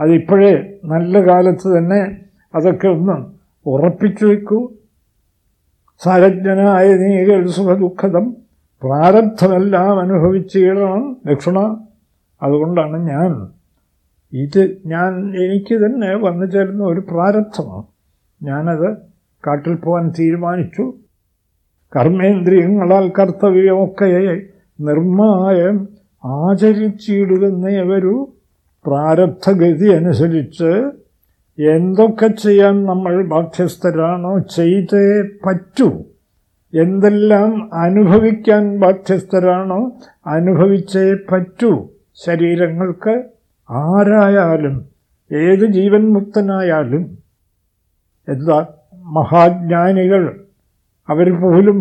അതിപ്പോഴേ നല്ല കാലത്ത് തന്നെ അതൊക്കെ ഒന്ന് ഉറപ്പിച്ചു വയ്ക്കൂ. സാരജ്ഞനായ നീകൾ സുഖദുഃഖതം പ്രാരബ്ധമെല്ലാം അനുഭവിച്ചിടണം ലക്ഷണ അതുകൊണ്ടാണ് ഞാൻ. ഇത് ഞാൻ എനിക്ക് തന്നെ വന്നു ചേരുന്ന ഒരു പ്രാരബ്ധമാണ്. ഞാനത് കാട്ടിൽ പോകാൻ തീരുമാനിച്ചു. കർമ്മേന്ദ്രിയങ്ങളാൽ കർത്തവ്യമൊക്കെ നിർമ്മായം ആചരിച്ചിടുന്നവരു പ്രാരബ്ധഗതി അനുസരിച്ച് എന്തൊക്കെ ചെയ്യാൻ നമ്മൾ ബാധ്യസ്ഥരാണോ ചെയ്തേ പറ്റൂ. എന്തെല്ലാം അനുഭവിക്കാൻ ബാധ്യസ്ഥരാണോ അനുഭവിച്ചേ പറ്റൂ. ശരീരങ്ങൾക്ക് ആരായാലും ഏത് ജീവൻ മുക്തനായാലും എന്താ മഹാജ്ഞാനികൾ അവർ പോലും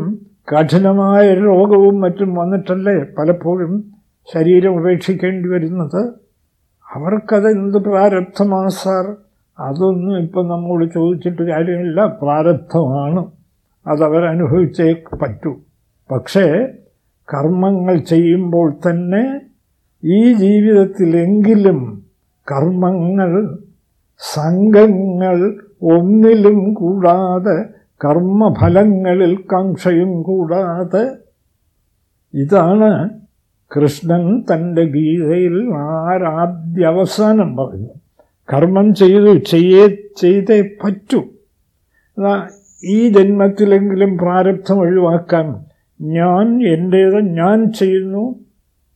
കഠിനമായ രോഗവും മറ്റും വന്നിട്ടല്ലേ പലപ്പോഴും ശരീരം ഉപേക്ഷിക്കേണ്ടി വരുന്നത്? അവർക്കത് എന്ത് പ്രാരബ്ധമാണ് സാർ? അതൊന്നും ഇപ്പം നമ്മോട് ചോദിച്ചിട്ട് കാര്യമില്ല. പ്രാരബ്ധമാണ്. അതവരനുഭവിച്ചേ പറ്റൂ. പക്ഷേ കർമ്മങ്ങൾ ചെയ്യുമ്പോൾ തന്നെ ഈ ജീവിതത്തിലെങ്കിലും കർമ്മങ്ങൾ സംഘങ്ങൾ ഒന്നിലും കൂടാതെ കർമ്മഫലങ്ങളിൽ കാക്ഷയും കൂടാതെ ഇതാണ് കൃഷ്ണൻ തന്റെ ഗീതയിൽ ആരാദ്യവസാനം പറഞ്ഞു കർമ്മം ചെയ്തു ചെയ്യേ ചെയ്തേ പറ്റൂ. ഈ ജന്മത്തിലെങ്കിലും പ്രാരബ്ധം ഒഴിവാക്കാൻ ഞാൻ എന്റേത് ഞാൻ ചെയ്യുന്നു.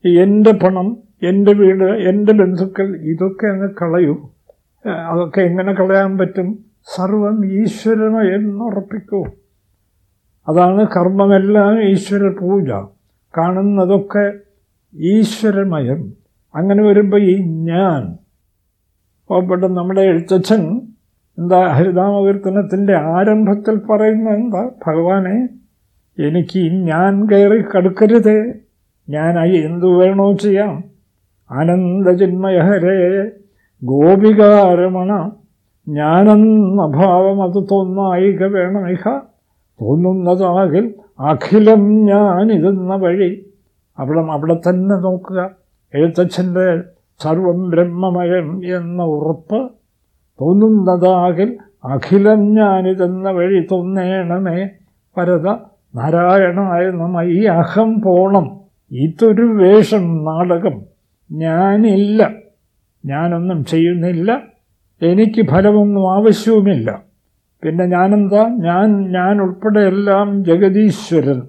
എന്റെ പണം എന്റെ വീട് എന്റെ ബന്ധുക്കൾ ഇതൊക്കെ അങ്ങ് കളയൂ. അതൊക്കെ എങ്ങനെ കളയാൻ പറ്റും? സർവം ഈശ്വരമയെന്നുറപ്പിക്കൂ അതാണ് കർമ്മമെല്ലാം ഈശ്വര പൂജ. കാണുന്നതൊക്കെ ഈശ്വരമയം. അങ്ങനെ വരുമ്പോൾ ഈ ഞാൻ പാവപ്പെട്ട നമ്മുടെ എഴുത്തച്ഛൻ എന്താ ഹരിതാമകീർത്തനത്തിന്റെ ആരംഭത്തിൽ പറയുന്ന എന്താ? ഭഗവാനെ എനിക്ക് ഞാൻ കയറി കടുക്കരുത്. ഞാനായി എന്തു വേണോ ചെയ്യാം. ആനന്ദചിന്മയഹരേ ഗോപികാരമണ ഞാനെന്ന ഭാവം അത് തോന്നായിക വേണമിഹ തോന്നുന്നതാകിൽ അഖിലം ഞാനിതെന്ന വഴി. അവിടെ അവിടെ തന്നെ നോക്കുക. എഴുത്തച്ഛന്റെ സർവം ബ്രഹ്മമയം എന്ന ഉറപ്പ് തോന്നുന്നതാകിൽ അഖിലം ഞാനിതെന്ന വഴി തോന്നേണമേ. വരത നാരായണായ നമ്മ ഈ അഹം പോണം. ഇതൊരു വേഷം നാടകം. ഞാനില്ല. ഞാനൊന്നും ചെയ്യുന്നില്ല. എനിക്ക് ഫലമൊന്നും ആവശ്യവുമില്ല. പിന്നെ ഞാനെന്താ? ഞാൻ ഞാൻ ഉൾപ്പെടെയെല്ലാം ജഗതീശ്വരൻ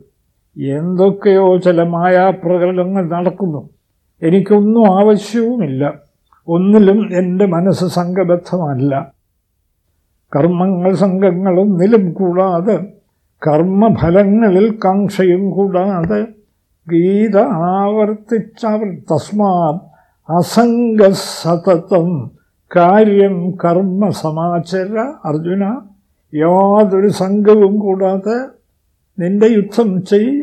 എന്തൊക്കെയോ ചില മായാപ്രകടനങ്ങൾ നടക്കുന്നു. എനിക്കൊന്നും ആവശ്യവുമില്ല. ഒന്നിലും എന്റെ മനസ്സ് സംഘബദ്ധമല്ല. കർമ്മങ്ങൾ സംഘങ്ങളൊന്നിലും കൂടാതെ കർമ്മഫലങ്ങളിൽ കാംക്ഷയും കൂടാതെ ഗീത ആവർത്തിച്ചവർ തസ്മാ അസംഗസതത്വം കാര്യം കർമ്മ സമാചര. അർജുന യാതൊരു സംഘവും കൂടാതെ നിന്റെ യുദ്ധം ചെയ്.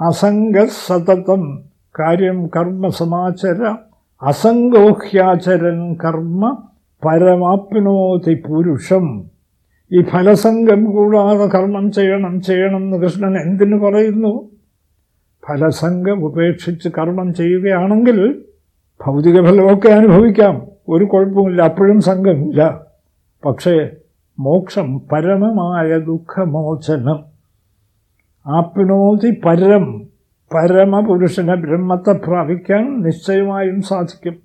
അസംഗസതത്വം കാര്യം കർമ്മ സമാചര അസംഗോഹ്യാചരൻ കർമ്മ പരമാപ്നോതി പുരുഷം. ഈ ഫലസംഗം കൂടാതെ കർമ്മം ചെയ്യണം ചെയ്യണം എന്ന് കൃഷ്ണൻ എന്തിനു പറയുന്നു? ഫലസംഗം ഉപേക്ഷിച്ച് കർമ്മം ചെയ്യുകയാണെങ്കിൽ ഭൗതിക ഫലമൊക്കെ അനുഭവിക്കാം. ഒരു കുഴപ്പമില്ല അപ്പോഴും സംഘമില്ല പക്ഷേ മോക്ഷം പരമമായ ദുഃഖമോചനം. ആപ്നോതി പരം പരമപുരുഷനെ ബ്രഹ്മത്തെ പ്രാപിക്കാൻ നിശ്ചയമായും സാധിക്കും.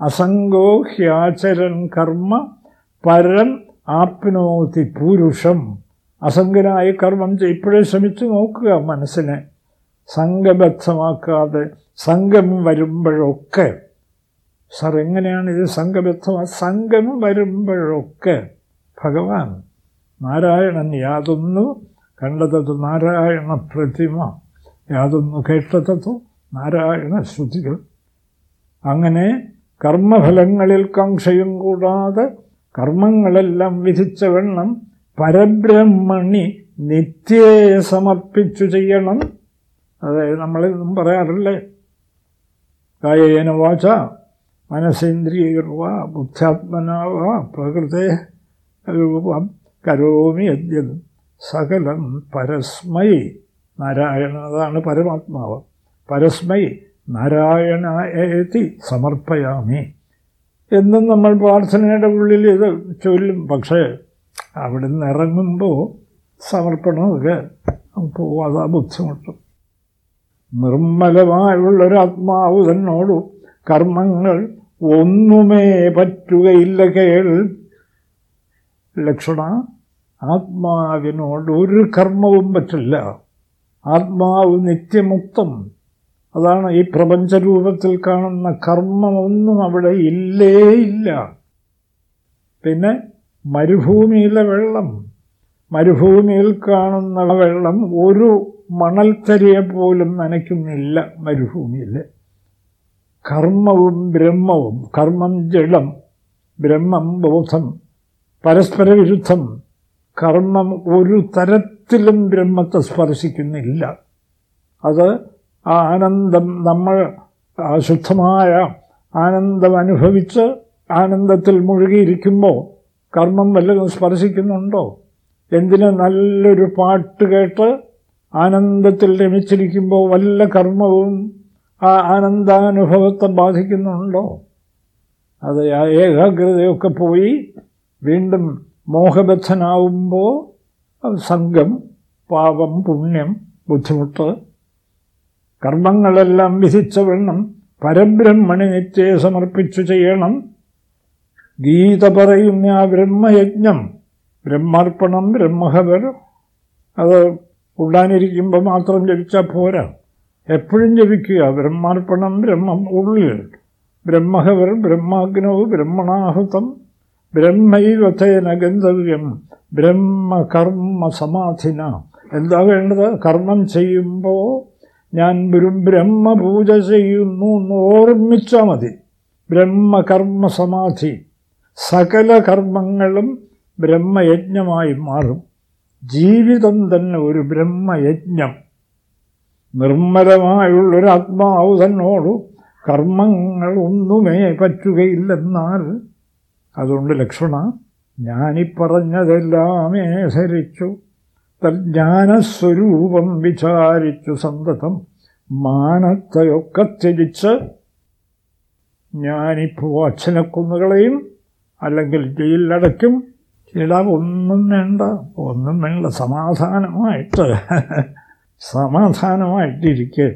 അസംഗോഹ്യാചരൻ കർമ്മ പരം ആപ്നോതി പുരുഷം. അസംഗനായി കർമ്മം ഇപ്പോഴേ ശ്രമിച്ചു നോക്കുക മനസ്സിനെ. സംഘബദ്ധമാക്കാതെ സംഘം വരുമ്പോഴൊക്കെ. സാർ എങ്ങനെയാണ് ഇത് സംഘബദ്ധമാ? സംഘം വരുമ്പോഴൊക്കെ. ഭഗവാൻ നാരായണൻ യാതൊന്നു കണ്ടതത് നാരായണ പ്രതിമ. യാതൊന്നു കേട്ടത്തോ നാരായണ ശ്രുതികൾ. അങ്ങനെ കർമ്മഫലങ്ങളിൽ കാംക്ഷയും കൂടാതെ കർമ്മങ്ങളെല്ലാം വിധിച്ച വെണ്ണം പരബ്രഹ്മണി നിത്യയെ സമർപ്പിച്ചു ചെയ്യണം. അതായത് നമ്മളിതും പറയാറില്ലേ? കായേന വാച മനസേന്ദ്രിയർവ ബുദ്ധാത്മനാവ പ്രകൃതേ രൂപം കരോമി യദ്യത് സകലം പരസ്മൈ. നാരായണ അതാണ് പരമാത്മാവ്. പരസ്മൈ നാരായണ എത്തി സമർപ്പയാമി. എന്നും നമ്മൾ പ്രാർത്ഥനയുടെ ഉള്ളിൽ ഇത് ചൊല്ലും. പക്ഷേ അവിടെ നിന്ന് ഇറങ്ങുമ്പോൾ സമർപ്പണമൊക്കെ പോവാതെ ബുദ്ധിമുട്ടും. നിർമ്മലമായുള്ളൊരാത്മാവ് തന്നോടും കർമ്മങ്ങൾ ഒന്നുമേ പറ്റുകയില്ല കേൾ. ലക്ഷണ ആത്മാവിനോട് ഒരു കർമ്മവും പറ്റില്ല. ആത്മാവ് നിത്യമുക്തം. അതാണ് ഈ പ്രപഞ്ചരൂപത്തിൽ കാണുന്ന കർമ്മമൊന്നും അവിടെ ഇല്ലേ ഇല്ല. പിന്നെ മരുഭൂമിയിലെ വെള്ളം. മരുഭൂമിയിൽ കാണുന്ന വെള്ളം ഒരു മണൽത്തരിയെ പോലും നനയ്ക്കുന്നില്ല മരുഭൂമിയിൽ കർമ്മവും ബ്രഹ്മവും കർമ്മം ജഡം ബ്രഹ്മം ബോധം പരസ്പര വിരുദ്ധം കർമ്മം ഒരു തരത്തിലും ബ്രഹ്മത്തെ സ്പർശിക്കുന്നില്ല. അത് ആ ആനന്ദം നമ്മൾ ശുദ്ധമായ ആനന്ദം അനുഭവിച്ച് ആനന്ദത്തിൽ മുഴുകിയിരിക്കുമ്പോൾ കർമ്മം വല്ലതും സ്പർശിക്കുന്നുണ്ടോ? എന്തിന് നല്ലൊരു പാട്ട് കേട്ട് ആനന്ദത്തിൽ രമിച്ചിരിക്കുമ്പോൾ വല്ല കർമ്മവും ആ ആനന്ദാനുഭവത്തെ ബാധിക്കുന്നുണ്ടോ? അത് ഏകാഗ്രതയൊക്കെ പോയി വീണ്ടും മോഹബദ്ധനാവുമ്പോൾ സംഘം പാപം പുണ്യം ബുദ്ധിമുട്ട് കർമ്മങ്ങളെല്ലാം വിധിച്ച വെണ്ണം പരബ്രഹ്മണി നിത്യേ സമർപ്പിച്ചു ചെയ്യണം. ഗീത പറയുന്ന ആ ബ്രഹ്മയജ്ഞം ബ്രഹ്മാർപ്പണം ബ്രഹ്മഹവർ അത് ഉള്ളാനിരിക്കുമ്പോൾ മാത്രം ജപിച്ചാൽ പോരാ. എപ്പോഴും ജപിക്കുക ബ്രഹ്മാർപ്പണം ബ്രഹ്മം ഉള്ളിൽ. ബ്രഹ്മഹവർ ബ്രഹ്മാഗ്നവ് ബ്രഹ്മണാഹുതം ബ്രഹ്മൈവഥേന ഗന്ധവ്യം. ബ്രഹ്മകർമ്മ സമാധിന എന്താ വേണ്ടത്? കർമ്മം ചെയ്യുമ്പോൾ ഞാൻ ഒരു ബ്രഹ്മപൂജ ചെയ്യുന്നു എന്ന് ഓർമ്മിച്ചാൽ മതി. ബ്രഹ്മകർമ്മ സമാധി സകല കർമ്മങ്ങളും ബ്രഹ്മയജ്ഞമായി മാറും. ജീവിതം തന്നെ ഒരു ബ്രഹ്മയജ്ഞം. നിർമ്മലമായുള്ളൊരു ആത്മാവ് തന്നോട് കർമ്മങ്ങൾ ഒന്നുമേ പറ്റുകയില്ലെന്നാൽ അതുകൊണ്ട് ലക്ഷ്മണ ഞാനിപ്പറഞ്ഞതെല്ലാമേ ധരിച്ചു തജ്ഞാനസ്വരൂപം വിചാരിച്ചു സന്തതം മാനത്തെയൊക്കെ ത്യജിച്ച് ഞാനിപ്പോൾ അച്ഛനെ കുന്നുകളെയും അല്ലെങ്കിൽ ജയിലിലടയ്ക്കും. ഇടാ ഒന്നും വേണ്ട. ഒന്നും വേണ്ട. സമാധാനമായിട്ട്. സമാധാനമായിട്ടിരിക്കെ.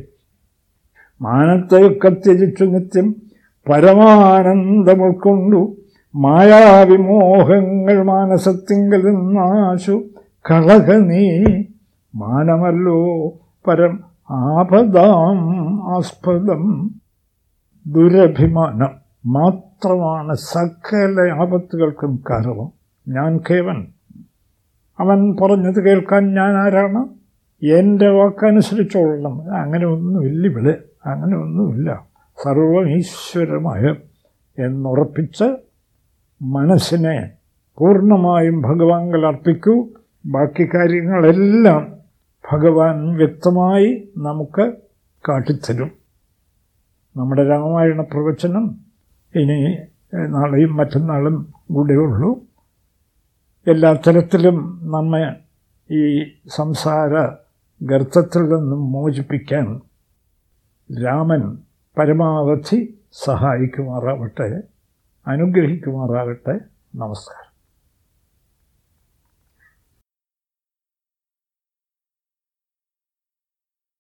മാനത്തെയൊക്കെ ത്യജിച്ചു നിത്യം പരമാനന്ദം ഉൾക്കൊണ്ടു മായാവിമോഹങ്ങൾ മാനസത്തിങ്കൽ നിന്നാശു. കളക നീ മാനമല്ലോ പരം ആപദാം ആസ്പദം. ദുരഭിമാനം മാത്രമാണ് സകല ആപത്തുകൾക്കും കാരണം. ഞാൻ കേവൻ. അവൻ പറഞ്ഞത് കേൾക്കാൻ ഞാൻ ആരാണ്? എന്റെ വാക്കനുസരിച്ചോളണം. അങ്ങനെ ഒന്നുമില്ല ഇവിടെ. അങ്ങനെ ഒന്നുമില്ല സർവം ഈശ്വരമായ എന്നുറപ്പിച്ച് മനസ്സിനെ പൂർണമായും ഭഗവാങ്കൽ അർപ്പിക്കൂ. ബാക്കി കാര്യങ്ങളെല്ലാം ഭഗവാൻ വ്യക്തമായി നമുക്ക് കാട്ടിത്തരും. നമ്മുടെ രാമായണ പ്രവചനം ഇനി നാളെയും മറ്റന്നാളും കൂടെയുള്ളൂ എല്ലാ തരത്തിലും നമ്മെ ഈ സംസാര ഗർത്തത്തിൽ നിന്നും മോചിപ്പിക്കാൻ രാമൻ പരമാവധി സഹായിക്കുമാറാവട്ടെ. അനുഗ്രഹിക്കുമാറാകട്ടെ നമസ്കാരം